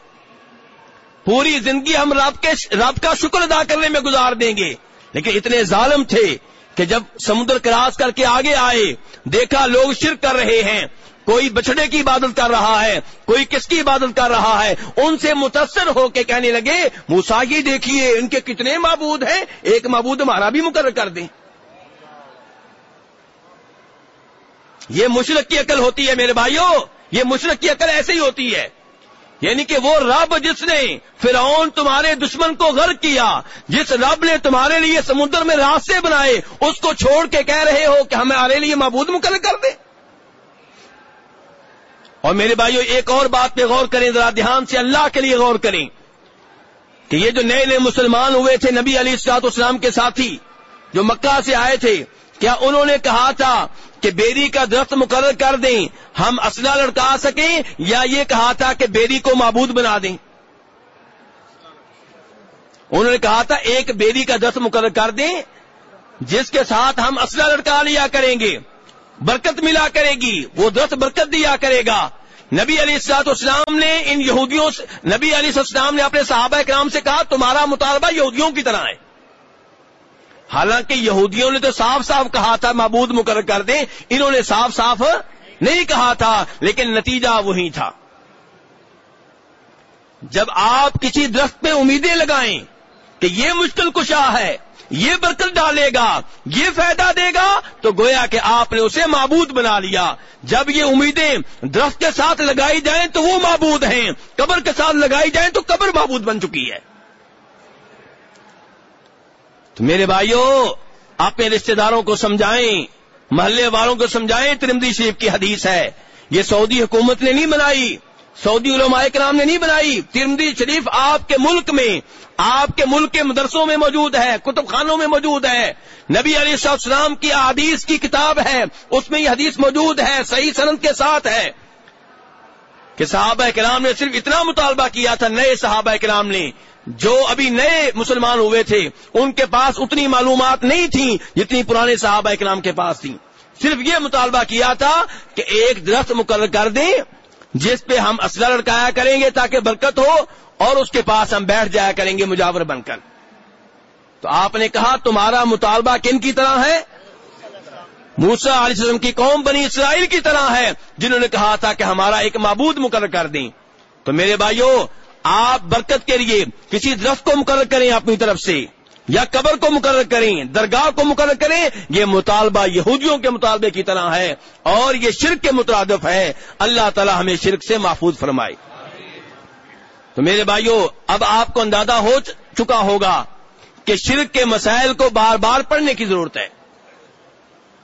پوری زندگی ہم رب کے رب کا شکر ادا کرنے میں گزار دیں گے۔ لیکن اتنے ظالم تھے کہ جب سمندر کراس کر کے آگے آئے، دیکھا لوگ شرک کر رہے ہیں۔ کوئی بچڑے کی عبادت کر رہا ہے، کوئی کس کی عبادت کر رہا ہے۔ ان سے متاثر ہو کے کہنے لگے موساگی دیکھیے، ان کے کتنے معبود ہیں، ایک معبود ہمارا بھی مقرر کر دیں۔ یہ مشرق کی عقل ہوتی ہے میرے بھائیوں، یہ مشرق کی عقل ایسے ہی ہوتی ہے۔ یعنی کہ وہ رب جس نے فرعون تمہارے دشمن کو غرق کیا، جس رب نے تمہارے لیے سمندر میں راستے بنائے، اس کو چھوڑ کے کہہ رہے ہو کہ ہمارے لیے معبود مقرر کر دے۔ اور میرے بھائیوں ایک اور بات پہ غور کریں، ذرا دھیان سے اللہ کے لیے غور کریں کہ یہ جو نئے نئے مسلمان ہوئے تھے نبی علی السلاط اسلام کے ساتھی جو مکہ سے آئے تھے کیا انہوں نے کہا تھا کہ بیری کا درخت مقرر کر دیں، ہم اسلحہ لڑکا سکیں، یا یہ کہا تھا کہ بیری کو معبود بنا دیں؟ انہوں نے کہا تھا ایک بیری کا درخت مقرر کر دیں، جس کے ساتھ ہم اسلحہ لڑکا لیا کریں گے، برکت ملا کرے گی، وہ درخت برکت دیا کرے گا۔ نبی علی السلاط اسلام نے ان یہودیوں سے نبی علی السلام نے اپنے صحابہ کرام سے کہا، تمہارا مطالبہ یہودیوں کی طرح ہے۔ حالانکہ یہودیوں نے تو صاف صاف کہا تھا، معبود مقرر کر دیں، انہوں نے صاف صاف نہیں کہا تھا، لیکن نتیجہ وہی تھا۔ جب آپ کسی درخت پہ امیدیں لگائیں کہ یہ مشکل کشا ہے، یہ برکت ڈالے گا، یہ فائدہ دے گا، تو گویا کہ آپ نے اسے معبود بنا لیا۔ جب یہ امیدیں درخت کے ساتھ لگائی جائیں تو وہ معبود ہیں، قبر کے ساتھ لگائی جائیں تو قبر معبود بن چکی ہے۔ تو میرے بھائیوں اپنے رشتہ داروں کو سمجھائیں، محلے والوں کو سمجھائیں ترمدی شریف کی حدیث ہے۔ یہ سعودی حکومت نے نہیں بنائی، سعودی علماء کرام نے نہیں بنائی۔ ترمدی شریف آپ کے ملک میں، آپ کے ملک کے مدرسوں میں موجود ہے، کتب خانوں میں موجود ہے۔ نبی علی السلام کی حدیث کی کتاب ہے، اس میں یہ حدیث موجود ہے، صحیح سنت کے ساتھ ہے۔ کہ صحابہ کرام نے صرف اتنا مطالبہ کیا تھا نئے صحابہ کرام نے، جو ابھی نئے مسلمان ہوئے تھے، ان کے پاس اتنی معلومات نہیں تھیں جتنی پرانے صحابہ کرام کے پاس تھیں صرف یہ مطالبہ کیا تھا کہ ایک درخت مقرر کر دیں، جس پہ ہم اسلحہ لڑکایا کریں گے تاکہ برکت ہو، اور اس کے پاس ہم بیٹھ جایا کریں گے مجاور بن کر۔ تو آپ نے کہا تمہارا مطالبہ کن کی طرح ہے؟ موسا علیہ السلام کی قوم بنی اسرائیل کی طرح ہے، جنہوں نے کہا تھا کہ ہمارا ایک معبود مقرر کر دیں۔ تو میرے بھائیوں، آپ برکت کے لیے کسی درخت کو مقرر کریں اپنی طرف سے، یا قبر کو مقرر کریں، درگاہ کو مقرر کریں، یہ مطالبہ یہودیوں کے مطالبے کی طرح ہے اور یہ شرک کے مترادف ہے۔ اللہ تعالی ہمیں شرک سے محفوظ فرمائے۔ تو میرے بھائیوں، اب آپ کو اندازہ ہو چکا ہوگا کہ شرک کے مسائل کو بار بار پڑھنے کی ضرورت ہے۔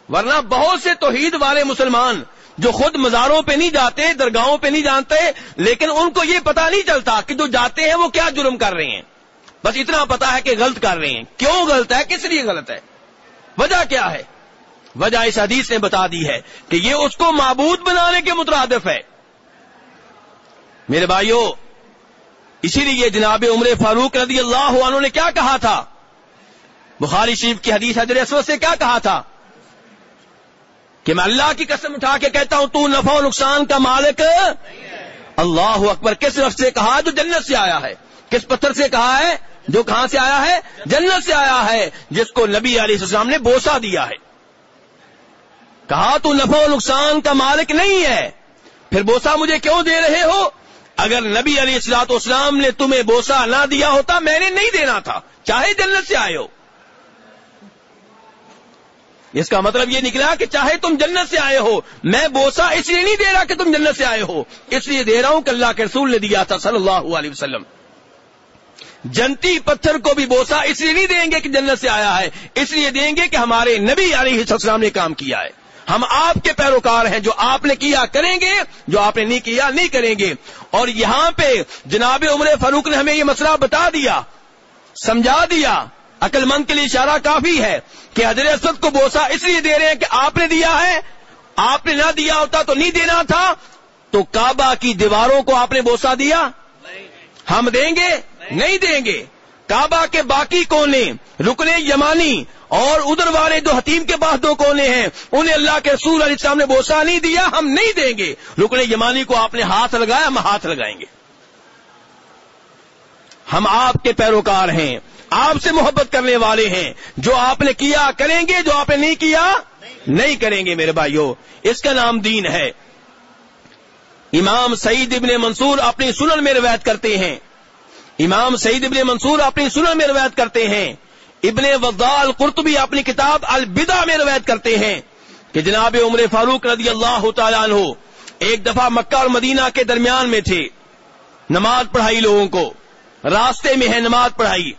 ورنہ بہت سے توحید والے مسلمان جو خود مزاروں پہ نہیں جاتے، درگاہوں پہ نہیں جانتے، لیکن ان کو یہ پتا نہیں چلتا کہ جو جاتے ہیں وہ کیا جرم کر رہے ہیں۔ بس اتنا پتا ہے کہ غلط کر رہے ہیں۔ کیوں غلط ہے؟ کس لیے غلط ہے؟ وجہ کیا ہے؟ وجہ اس حدیث نے بتا دی ہے کہ یہ اس کو معبود بنانے کے مترادف ہے۔ میرے بھائیوں اسی لیے جناب عمر فاروق رضی اللہ عنہ نے کیا کہا تھا؟ بخاری شریف کی حدیث حضر اسود سے کیا کہا تھا؟ کہ میں اللہ کی قسم اٹھا کے کہتا ہوں، تو نفع و نقصان کا مالک اللہ اکبر۔ کس رفت سے کہا جو جنت سے آیا ہے۔ کس پتھر سے کہا ہے؟ جو کہاں سے آیا ہے؟ جنت سے آیا ہے، جس کو نبی علیہ السلام نے بوسا دیا ہے۔ کہا، تو نفع و نقصان کا مالک نہیں ہے۔ پھر بوسا مجھے کیوں دے رہے ہو؟ اگر نبی علیہ السلاط اسلام نے تمہیں بوسا نہ دیا ہوتا، میں نے نہیں دینا تھا۔ چاہے جنت سے آئے ہو۔ اس کا مطلب یہ نکلا کہ چاہے تم جنت سے آئے ہو، میں بوسا اس لیے نہیں دے رہا کہ تم جنت سے آئے ہو، اس لیے دے رہا ہوں کہ اللہ کے رسول نے دیا تھا صلی اللہ علیہ وسلم۔ جنتی پتھر کو بھی بوسا اس لیے نہیں دیں گے کہ جنت سے آیا ہے، اس لیے دیں گے کہ ہمارے نبی علیہ السلام نے کام کیا ہے۔ ہم آپ کے پیروکار ہیں جو آپ نے کیا کریں گے، جو آپ نے نہیں کیا نہیں کریں گے۔ اور یہاں پہ جناب عمر فاروق نے ہمیں یہ مسئلہ بتا دیا، سمجھا دیا۔ عقل مند کے لیے اشارہ کافی ہے کہ حضرت اسد کو بوسا اس لیے دے رہے ہیں کہ آپ نے دیا ہے۔ آپ نے نہ دیا ہوتا تو نہیں دینا تھا۔ تو کعبہ کی دیواروں کو آپ نے بوسا دیا؟ ہم دیں گے؟ نہیں دیں گے۔ کعبہ کے باقی کونے رکنے یمانی اور ادھر والے جو حتیم کے پاس دو کونے ہیں۔ انہیں اللہ کے رسول علیہ السلام نے بوسا نہیں دیا، ہم نہیں دیں گے۔ رکنے یمانی کو آپ نے ہاتھ لگایا، ہم ہاتھ لگائیں گے۔ ہم آپ کے پیروکار ہیں۔ آپ سے محبت کرنے والے ہیں۔ جو آپ نے کیا کریں گے، جو آپ نے نہیں کیا، نہیں کریں گے میرے بھائیوں اس کا نام دین ہے۔ امام سعید ابن منصور اپنی سنن میں روایت کرتے ہیں۔ امام سعید ابن منصور اپنی سنن میں روایت کرتے ہیں۔ ابن وضال قرطبی اپنی کتاب البدا میں روایت کرتے ہیں کہ جناب عمر فاروق رضی اللہ تعالیٰ عنہ ایک دفعہ مکہ اور مدینہ کے درمیان میں تھے۔ نماز پڑھائی لوگوں کو۔ راستے میں ہے نماز پڑھائی۔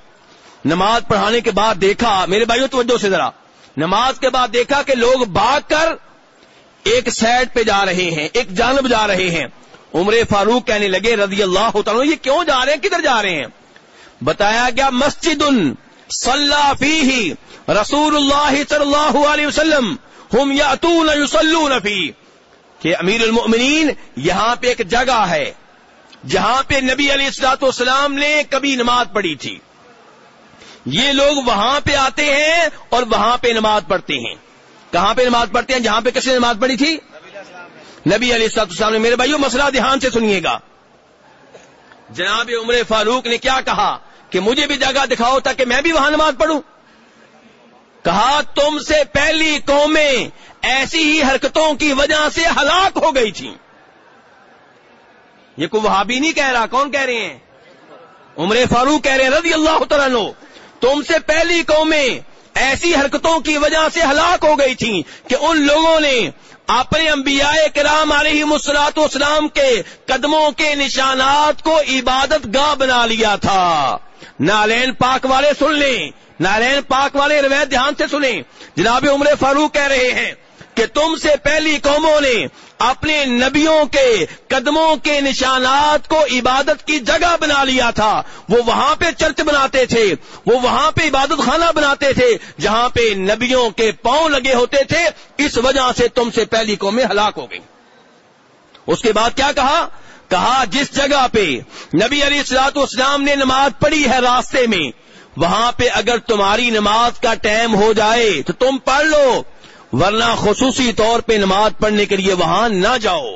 نماز پڑھانے کے بعد دیکھا، میرے بھائیوں، توجہ سے ذرا۔ نماز کے بعد دیکھا کہ لوگ بھاگ کر ایک سائڈ پہ جا رہے ہیں، ایک جانب جا رہے ہیں۔ عمر فاروق کہنے لگے، رضی اللہ تعالیٰ یہ کیوں جا رہے ہیں؟ کدھر جا رہے ہیں؟ بتایا گیا، مسجد صلی فی رسول اللہ صلی اللہ علیہ وسلم، ہم یاتون فی کہ امیر المؤمنین، یہاں پہ ایک جگہ ہے، جہاں پہ نبی علیہ السلاط والسلام نے کبھی نماز پڑھی تھی۔ یہ لوگ وہاں پہ آتے ہیں اور وہاں پہ نماز پڑھتے ہیں۔ کہاں پہ نماز پڑھتے ہیں؟ جہاں پہ کسی نے نماز پڑھی تھی؟ نبی علی السلام نے۔ میرے بھائیوں مسئلہ دھیان سے سنیے گا۔ جناب عمر فاروق نے کیا کہا؟ کہ مجھے بھی جگہ دکھاؤ تاکہ میں بھی وہاں نماز پڑھوں۔ کہا، تم سے پہلی قومیں ایسی ہی حرکتوں کی وجہ سے ہلاک ہو گئی تھی یہ کوئی وہاں بھی نہیں کہہ رہا، کون کہہ رہے ہیں؟ عمر فاروق کہہ رہے ہیں، رضی اللہ تعالیٰ تم سے پہلی قومیں ایسی حرکتوں کی وجہ سے ہلاک ہو گئی تھیں کہ ان لوگوں نے اپنے انبیاء کرام علیہ مسلاط اسلام کے قدموں کے نشانات کو عبادت گاہ بنا لیا تھا۔ نالین پاک والے سن لیں۔ نالین پاک والے روایت دھیان سے سنیں۔ جناب عمر فاروق کہہ رہے ہیں کہ تم سے پہلی قوموں نے اپنے نبیوں کے قدموں کے نشانات کو عبادت کی جگہ بنا لیا تھا۔ وہ وہاں پہ چرچ بناتے تھے۔ وہ وہاں پہ عبادت خانہ بناتے تھے۔ جہاں پہ نبیوں کے پاؤں لگے ہوتے تھے۔ اس وجہ سے تم سے پہلی قومیں ہلاک ہو گئی اس کے بعد کیا کہا؟ کہا، جس جگہ پہ نبی علی السلاط اسلام نے نماز پڑھی ہے راستے میں، وہاں پہ اگر تمہاری نماز کا ٹائم ہو جائے تو تم پڑھ لو۔ ورنہ خصوصی طور پہ نماز پڑھنے کے لیے وہاں نہ جاؤ۔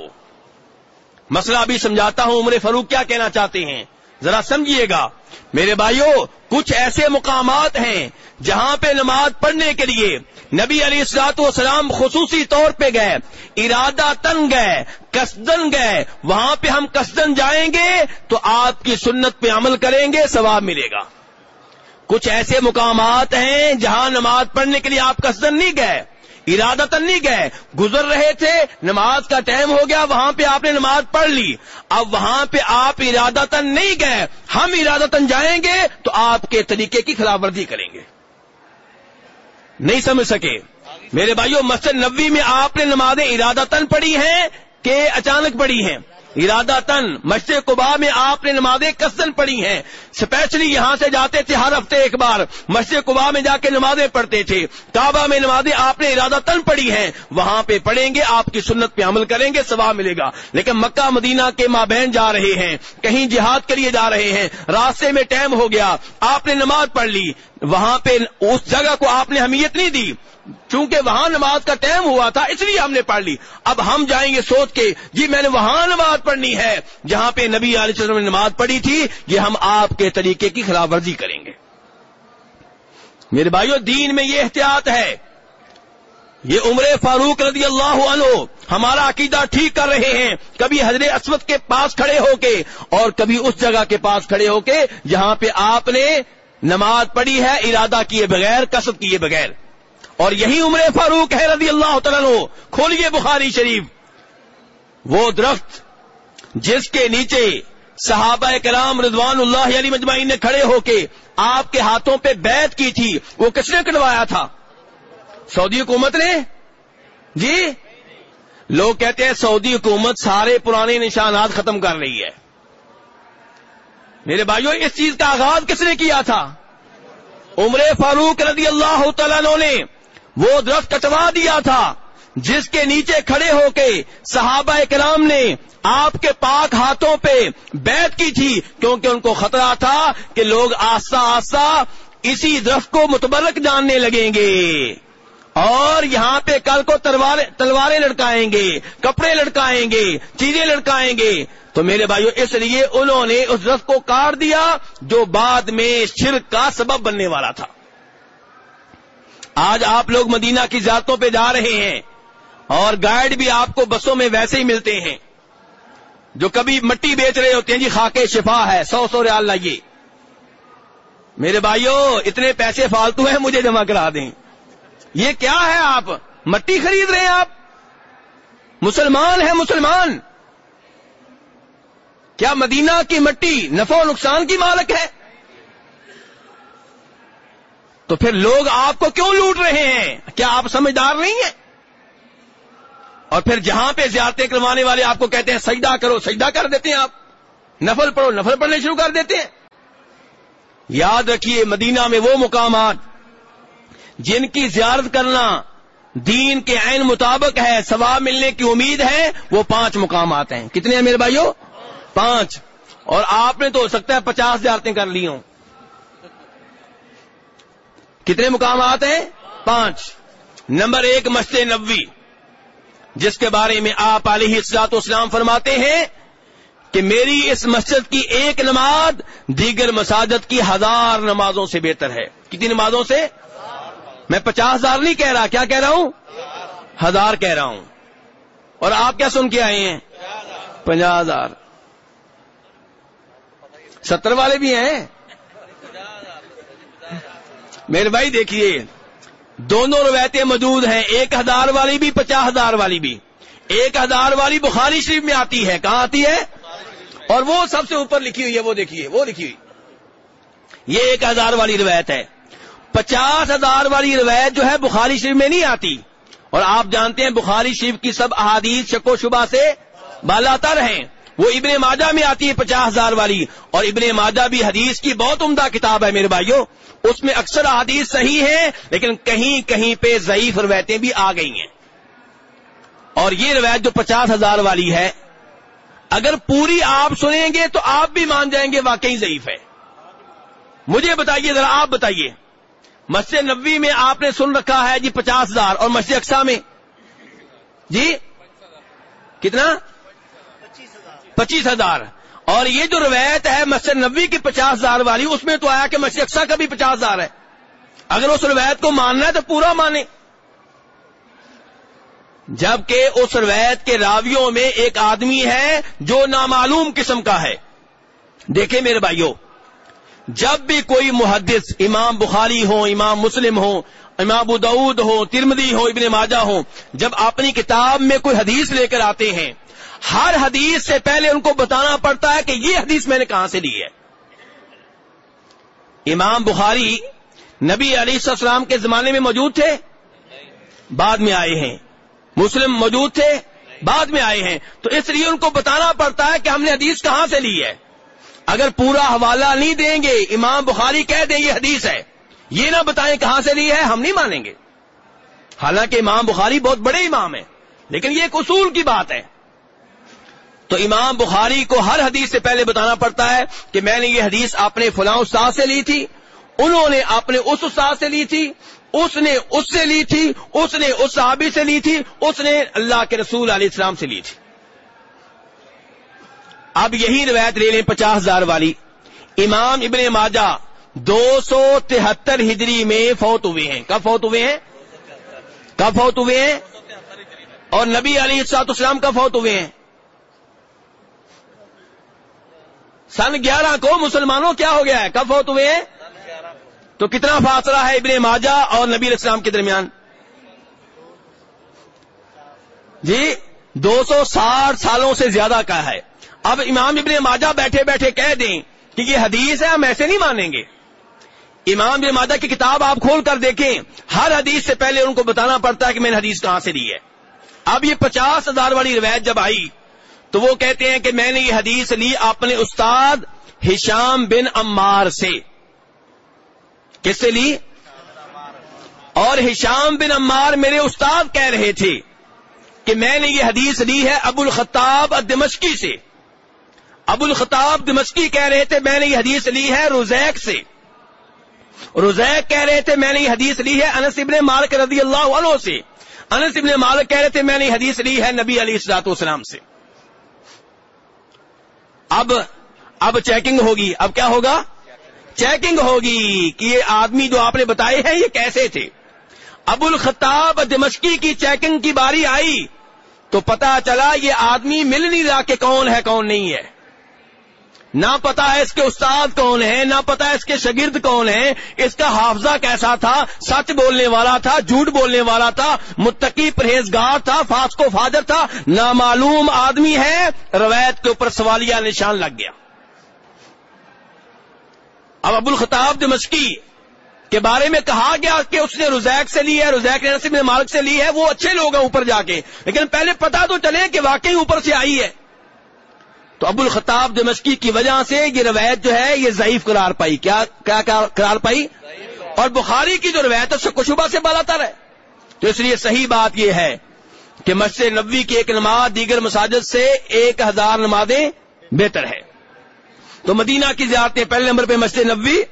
مسئلہ ابھی سمجھاتا ہوں، عمر فروخ کیا کہنا چاہتے ہیں؟ ذرا سمجھیے گا۔ میرے بھائیوں کچھ ایسے مقامات ہیں جہاں پہ نماز پڑھنے کے لیے نبی علی السلاط والسلام خصوصی طور پہ گئے، ارادہ تن گئے کسدن گئے۔ وہاں پہ ہم کسدن جائیں گے تو آپ کی سنت پہ عمل کریں گے، ثواب ملے گا۔ کچھ ایسے مقامات ہیں جہاں نماز پڑھنے کے لیے آپ کسدن نہیں گئے۔ ارادتن نہیں گئے۔ گزر رہے تھے، نماز کا ٹائم ہو گیا، وہاں پہ آپ نے نماز پڑھ لی۔ اب وہاں پہ آپ ارادتن نہیں گئے، ہم ارادتن جائیں گے تو آپ کے طریقے کی خلاف ورزی کریں گے۔ نہیں سمجھ سکے۔ میرے بھائیوں مسجد نبی میں آپ نے نمازیں ارادتن پڑھی ہیں کہ اچانک پڑھی ہیں؟ ارادہ تن مسجد قبا میں آپ نے نمازیں کسن پڑھی ہیں۔ اسپیشلی یہاں سے جاتے تھے ہر ہفتے ایک بار۔ مسجد قبا میں جا کے نمازیں پڑھتے تھے۔ کعبہ میں نمازیں آپ نے ارادہ تن پڑھی ہیں۔ وہاں پہ پڑھیں گے، آپ کی سنت پہ عمل کریں گے، ثواب ملے گا۔ لیکن مکہ، مدینہ کے ماں بہن جا رہے ہیں۔ کہیں جہاد کے لیے جا رہے ہیں۔ راستے میں ٹائم ہو گیا۔ آپ نے نماز پڑھ لی۔ وہاں پہ اس جگہ کو آپ نے اہمیت نہیں دی۔ چونکہ وہاں نماز کا ٹائم ہوا تھا، اس لیے ہم نے پڑھ لی۔ اب ہم جائیں گے سوچ کے جی میں نے وہاں نماز پڑھنی ہے، جہاں پہ نبی علیہ وسلم نے نماز پڑھی تھی، یہ ہم آپ کے طریقے کی خلاف ورزی کریں گے۔ میرے بھائیو، دین میں یہ احتیاط ہے۔ یہ عمر فاروق رضی اللہ عنہ ہمارا عقیدہ ٹھیک کر رہے ہیں۔ کبھی حضرت اسود کے پاس کھڑے ہو کے اور کبھی اس جگہ کے پاس کھڑے ہو کے، جہاں پہ آپ نے نماز پڑھی ہے، ارادہ کیے بغیر کسب کیے بغیر۔ اور یہی عمر فاروق ہے رضی اللہ تعالیٰ کھولئے بخاری شریف۔ وہ درخت جس کے نیچے صحابہ کرام رضوان اللہ علی مجمعین نے کھڑے ہو کے آپ کے ہاتھوں پہ بیت کی تھی، وہ کس نے کٹوایا تھا؟ سعودی حکومت نے؟ جی؟ لوگ کہتے ہیں سعودی حکومت سارے پرانے نشانات ختم کر رہی ہے۔ میرے بھائیوں اس چیز کا آغاز کس نے کیا تھا؟ عمر فاروق رضی اللہ تعالیٰ نے وہ درخت کٹوا دیا تھا، جس کے نیچے کھڑے ہو کے صحابہ کرام نے آپ کے پاک ہاتھوں پہ بیت کی تھی، کیونکہ ان کو خطرہ تھا کہ لوگ آستہ آستہ اسی درخت کو متبرک جاننے لگیں گے۔ اور یہاں پہ کل کو تلواریں لڑکائیں گے، کپڑے لڑکائیں گے، چیزیں لڑکائیں گے۔ تو میرے بھائیوں اس لیے انہوں نے اس درخت کو کاٹ دیا جو بعد میں شرک کا سبب بننے والا تھا۔ آج آپ لوگ مدینہ کی ذاتوں پہ جا رہے ہیں اور گائیڈ بھی آپ کو بسوں میں ویسے ہی ملتے ہیں۔ جو کبھی مٹی بیچ رہے ہوتے ہیں جی خاکے شفا ہے، سو سو ریال لائیے۔ میرے بھائیوں اتنے پیسے فالتو ہیں، مجھے جمع کرا دیں۔ یہ کیا ہے آپ؟ مٹی خرید رہے ہیں آپ؟ مسلمان ہیں مسلمان۔ کیا مدینہ کی مٹی نفع و نقصان کی مالک ہے؟ تو پھر لوگ آپ کو کیوں لوٹ رہے ہیں؟ کیا آپ سمجھدار نہیں ہیں؟ اور پھر جہاں پہ زیارتیں کروانے والے آپ کو کہتے ہیں، سجدہ کرو، سجدہ کر دیتے ہیں آپ۔ نفل پڑھو، نفل پڑھنے شروع کر دیتے ہیں۔ یاد رکھیے مدینہ میں وہ مقامات جن کی زیارت کرنا دین کے عین مطابق ہے، ثواب ملنے کی امید ہے، وہ پانچ مقامات ہیں۔ کتنے ہیں میرے بھائیوں پانچ۔ اور آپ نے تو ہو سکتا ہے پچاس زیارتیں کر لی ہوں۔ کتنے مقامات ہیں؟ پانچ۔ نمبر ایک، مسجد نبوی، جس کے بارے میں آپ علیہ السلاط اسلام فرماتے ہیں کہ میری اس مسجد کی ایک نماز دیگر مساجد کی ہزار نمازوں سے بہتر ہے۔ کتنی نمازوں سے؟ میں پچاس ہزار نہیں کہہ رہا، کیا کہہ رہا ہوں؟ ہزار کہہ رہا ہوں۔ اور آپ کیا سن کے آئے ہیں؟ پنجا ہزار۔ ستر والے بھی ہیں؟ میرے بھائی دیکھیے، دونوں روایتیں موجود ہیں۔ ایک ہزار والی بھی، پچاس ہزار والی بھی۔ ایک ہزار والی بخاری شریف میں آتی ہے۔ کہاں آتی ہے؟ اور وہ سب سے اوپر لکھی ہوئی ہے، وہ دیکھیے، وہ لکھی ہوئی۔ یہ ایک ہزار والی روایت ہے۔ پچاس ہزار والی روایت جو ہے بخاری شریف میں نہیں آتی۔ اور آپ جانتے ہیں بخاری شریف کی سب احادیث شک و شبہ سے بالا تر ہیں وہ ابن ماجہ میں آتی ہے پچاس ہزار والی۔ اور ابن ماجہ بھی حدیث کی بہت عمدہ کتاب ہے میرے بھائیوں۔ اس میں اکثر حدیث صحیح ہے لیکن کہیں کہیں پہ ضعیف روایتیں بھی آ گئی ہیں۔ اور یہ روایت جو پچاس ہزار والی ہے، اگر پوری آپ سنیں گے تو آپ بھی مان جائیں گے واقعی ضعیف ہے۔ مجھے بتائیے، ذرا آپ بتائیے۔ مسجد نبی میں آپ نے سن رکھا ہے جی پچاس ہزار اور مسجد اقسا میں جی کتنا پچیس ہزار اور یہ جو روایت ہے مسجد نبی کی پچاس ہزار والی اس میں تو آیا کہ مسجد اقسا کا بھی پچاس ہزار ہے اگر اس روایت کو ماننا ہے تو پورا مانے جبکہ اس روایت کے راویوں میں ایک آدمی ہے جو نامعلوم قسم کا ہے دیکھیں میرے بھائیوں جب بھی کوئی محدث امام بخاری ہو، امام مسلم ہو، امام دعود ہو ترمدی ہو، ابن ماجہ ہو، جب اپنی کتاب میں کوئی حدیث لے کر آتے ہیں، ہر حدیث سے پہلے ان کو بتانا پڑتا ہے کہ یہ حدیث میں نے کہاں سے لی ہے۔ امام بخاری نبی علی السلام کے زمانے میں موجود تھے؟ بعد میں آئے ہیں۔ مسلم موجود تھے؟ بعد میں آئے ہیں۔ تو اس لیے ان کو بتانا پڑتا ہے کہ ہم نے حدیث کہاں سے لی ہے؟ اگر پورا حوالہ نہیں دیں گے، امام بخاری کہہ دیں یہ حدیث ہے، یہ نہ بتائیں کہاں سے لی ہے، ہم نہیں مانیں گے۔ حالانکہ امام بخاری بہت بڑے امام ہیں، لیکن یہ ایک اصول کی بات ہے۔ تو امام بخاری کو ہر حدیث سے پہلے بتانا پڑتا ہے کہ میں نے یہ حدیث اپنے فلاں استاد سے لی تھی، انہوں نے اپنے اس استاد سے لی تھی، اس نے اس سے لی تھی، اس نے اس صحابی سے لی تھی، اس نے اللہ کے رسول علیہ السلام سے لی تھی۔ اب یہی روایت لے لیں پچاس ہزار والی۔ امام ابن ماجہ دو سو تہتر ہجری میں فوت ہوئے ہیں۔ کب فوت ہوئے ہیں؟ کب فوت ہوئے ہیں؟ اور نبی علی السلاط اسلام کب فوت ہوئے ہیں؟ سن گیارہ کو مسلمانوں کیا ہو گیا ہے؟ کب فوت ہوئے ہیں؟ تو کتنا فاصلہ ہے ابن ماجہ اور نبی الاسلام کے درمیان؟ جی دو سو ساٹھ سالوں سے زیادہ کا ہے۔ اب امام ابن ماجہ بیٹھے بیٹھے کہہ دیں کہ یہ حدیث ہے، ہم ایسے نہیں مانیں گے۔ امام ابن ماجہ کی کتاب آپ کھول کر دیکھیں، ہر حدیث سے پہلے ان کو بتانا پڑتا ہے کہ میں نے حدیث کہاں سے لی ہے۔ اب یہ پچاس ہزار والی روایت جب آئی، تو وہ کہتے ہیں کہ میں نے یہ حدیث لی اپنے استاد ہشام بن عمار سے۔ کس سے لی؟ اور ہشام بن عمار میرے استاد کہہ رہے تھے کہ میں نے یہ حدیث لی ہے ابو الخطاب دمشقی سے۔ ابو الخطاب دمشقی کہہ رہے تھے، میں نے یہ حدیث لی ہے روزیک سے۔ روزیک کہہ رہے تھے، میں نے یہ حدیث لی ہے انس ابن مالک رضی اللہ عنہ سے۔ انس ابن مالک کہہ رہے تھے، میں نے یہ حدیث لی ہے نبی علی السلاط والسلام سے۔ اب اب چیکنگ ہوگی۔ اب کیا ہوگا؟ چیکنگ ہوگی کہ یہ آدمی جو آپ نے بتائے ہیں یہ کیسے تھے۔ ابو الخطاب دمشقی کی چیکنگ کی باری آئی تو پتا چلا یہ آدمی مل نہیں رہا کہ کون ہے، کون نہیں ہے۔ نہ پتا ہے اس کے استاد کون ہے نہ پتا ہے اس کے شگرد کون ہے اس کا حافظہ کیسا تھا، سچ بولنے والا تھا، جھوٹ بولنے والا تھا، متقی پرہیزگار تھا فاس کو فادر تھا، نامعلوم آدمی ہے، روایت کے اوپر سوالیہ نشان لگ گیا۔ اب ابو الخطاب دمشقی کے بارے میں کہا گیا کہ اس نے رزیک سے لی ہے رزیک نے نصیب نے مالک سے لی ہے، وہ اچھے لوگ ہیں اوپر جا کے، لیکن پہلے پتا تو چلے کہ واقعی اوپر سے آئی ہے۔ تو ابو الخطاب دمشقی کی وجہ سے یہ روایت جو ہے یہ ضعیف قرار پائی۔ کیا کیا قرار پائی؟ اور بخاری کی جو روایت ہے، اس سے کشبہ سے بالا تر ہے۔ تو اس لیے صحیح بات یہ ہے کہ مسجد نبوی کی ایک نماز دیگر مساجد سے ایک ہزار نمازیں بہتر ہے۔ تو مدینہ کی زیارتیں پہلے نمبر پہ مسجد نبوی،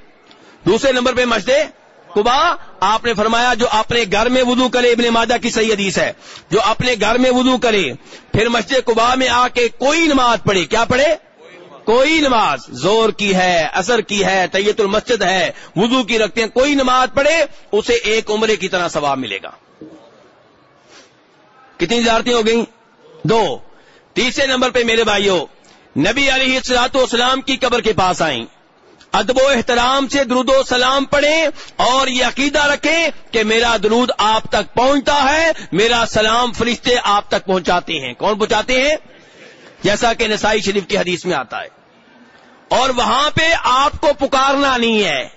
دوسرے نمبر پہ مسجد کبا آپ نے فرمایا جو اپنے گھر میں وضو کرے، ابن ماجہ کی صحیح حدیث ہے، جو اپنے گھر میں وضو کرے، پھر مسجد کبا میں آ کے کوئی نماز پڑھے، کیا پڑھے؟ کوئی نماز، زور کی ہے اثر کی ہے طیت المسجد ہے، وضو کی رکھتے ہیں، کوئی نماز پڑھے، اسے ایک عمرے کی طرح ثواب ملے گا۔ کتنی زیارتیں ہو گئیں؟ دو۔ تیسرے نمبر پہ میرے بھائیوں، نبی علیہ السلاط اسلام کی قبر کے پاس آئیں۔ ادب و احترام سے درود و سلام پڑھیں اور یہ عقیدہ رکھیں کہ میرا درود آپ تک پہنچتا ہے، میرا سلام فرشتے آپ تک پہنچاتے ہیں۔ کون پہنچاتے ہیں؟ جیسا کہ نسائی شریف کی حدیث میں آتا ہے۔ اور وہاں پہ آپ کو پکارنا نہیں ہے۔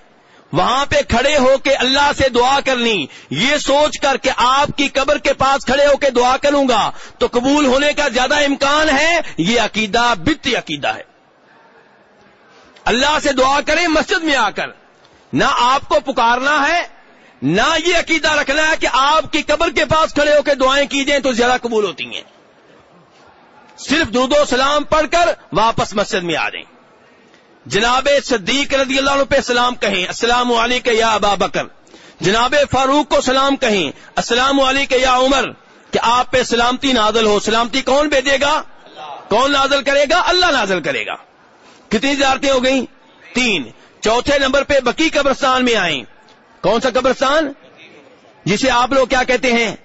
وہاں پہ کھڑے ہو کے اللہ سے دعا کرنی۔ یہ سوچ کر کے آپ کی قبر کے پاس کھڑے ہو کے دعا کروں گا تو قبول ہونے کا زیادہ امکان ہے۔ یہ عقیدہ بت عقیدہ ہے۔ اللہ سے دعا کریں، مسجد میں آ کر۔ نہ آپ کو پکارنا ہے، نہ یہ عقیدہ رکھنا ہے کہ آپ کی قبر کے پاس کھڑے ہو کے دعائیں کی جائیں تو زیادہ قبول ہوتی ہیں۔ صرف درود و سلام پڑھ کر واپس مسجد میں آ جائیں۔ جناب صدیق رضی اللہ عنہ پہ سلام کہیں، السلام علیکم یا ابا بکر۔ جناب فاروق کو سلام کہیں، السلام علیکم یا عمر۔ کہ آپ پہ سلامتی نازل ہو، سلامتی کون بھیجے گا؟ کون نازل کرے گا؟ اللہ نازل کرے گا۔ کتنی زیارتیں ہو گئیں؟ تین۔ چوتھے نمبر پہ بکی قبرستان میں آئیں۔ کون سا قبرستان؟ جسے آپ لوگ کیا کہتے ہیں؟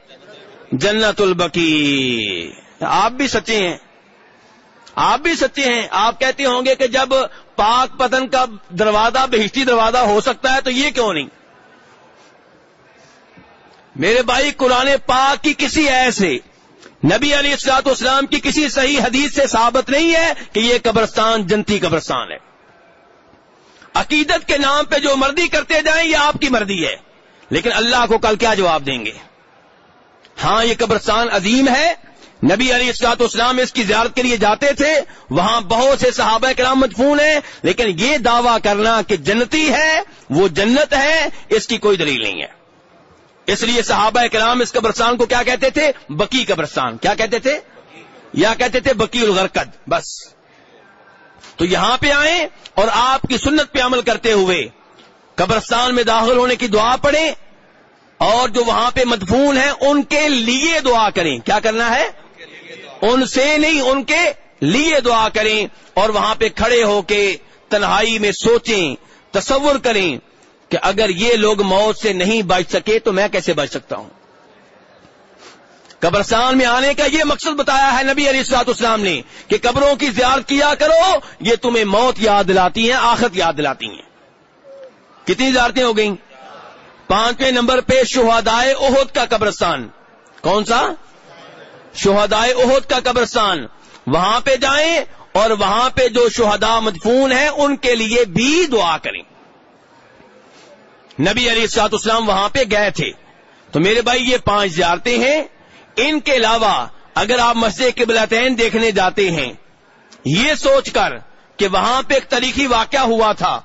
جنت البکی آپ بھی سچے ہیں۔ آپ بھی سچے ہیں۔ آپ کہتے ہوں گے کہ جب پاک پتن کا دروازہ، بہشتی دروازہ ہو سکتا ہے تو یہ کیوں نہیں؟ میرے بھائی، قرآن پاک کی کسی ایسے نبی علی السلاط اسلام کی کسی صحیح حدیث سے ثابت نہیں ہے کہ یہ قبرستان جنتی قبرستان ہے۔ عقیدت کے نام پہ جو مردی کرتے جائیں یہ آپ کی مردی ہے، لیکن اللہ کو کل کیا جواب دیں گے؟ ہاں یہ قبرستان عظیم ہے۔ نبی علی اسلاط اسلام اس کی زیارت کے لیے جاتے تھے، وہاں بہت سے صحابہ کرام مدفون ہیں، لیکن یہ دعویٰ کرنا کہ جنتی ہے، وہ جنت ہے، اس کی کوئی دلیل نہیں ہے۔ اس لیے صحابہ کرام اس قبرستان کو کیا کہتے تھے؟ بکی قبرستان. کیا کہتے تھے؟ یا کہتے تھے بکی الغرکد بس. تو یہاں پہ آئیں اور آپ کی سنت پہ عمل کرتے ہوئے قبرستان میں داخل ہونے کی دعا پڑھیں اور جو وہاں پہ مدفون ہیں ان کے لیے دعا کریں. کیا کرنا ہے؟ ان سے نہیں، ان کے لیے دعا کریں اور وہاں پہ کھڑے ہو کے تنہائی میں سوچیں، تصور کریں کہ اگر یہ لوگ موت سے نہیں بچ سکے تو میں کیسے بچ سکتا ہوں؟ قبرستان میں آنے کا یہ مقصد بتایا ہے نبی علی السلاط اسلام نے کہ قبروں کی زیارت کیا کرو، یہ تمہیں موت یاد دلاتی ہیں آخت یاد دلاتی ہیں۔ کتنی زیارتیں ہو گئیں؟ پانچویں نمبر پہ شہدائے عہد کا قبرستان۔ کون سا؟ شہدائے عہد کا قبرستان۔ وہاں پہ جائیں اور وہاں پہ جو شہداء مدفون ہیں، ان کے لیے بھی دعا کریں۔ نبی علی سات اسلام وہاں پہ گئے تھے۔ تو میرے بھائی یہ پانچ زیارتیں ہیں۔ ان کے علاوہ اگر آپ مسجد کے بلاتین دیکھنے جاتے ہیں، یہ سوچ کر کہ وہاں پہ ایک تاریخی واقعہ ہوا تھا۔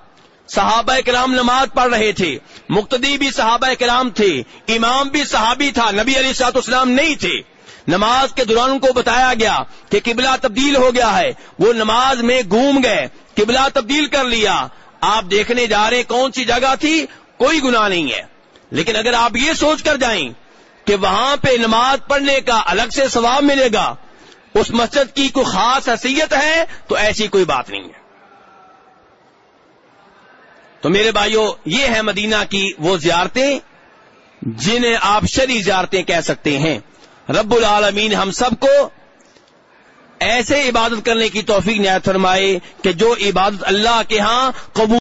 صحابہ کرام نماز پڑھ رہے تھے، مقتدی بھی صحابہ کرام تھے، امام بھی صحابی تھا، نبی علی سات اسلام نہیں تھے۔ نماز کے دوران کو بتایا گیا کہ قبلہ تبدیل ہو گیا ہے، وہ نماز میں گھوم گئے، قبلہ تبدیل کر لیا۔ آپ دیکھنے جا رہے کون سی جگہ تھی؟ کوئی گناہ نہیں ہے۔ لیکن اگر آپ یہ سوچ کر جائیں کہ وہاں پہ نماز پڑھنے کا الگ سے ثواب ملے گا، اس مسجد کی کوئی خاص حیثیت ہے تو ایسی کوئی بات نہیں ہے۔ تو میرے بھائیوں یہ ہے مدینہ کی وہ زیارتیں جنہیں آپ شری زیارتیں کہہ سکتے ہیں۔ رب العالمین ہم سب کو ایسے عبادت کرنے کی توفیق نہایت فرمائے کہ جو عبادت اللہ کے ہاں قبول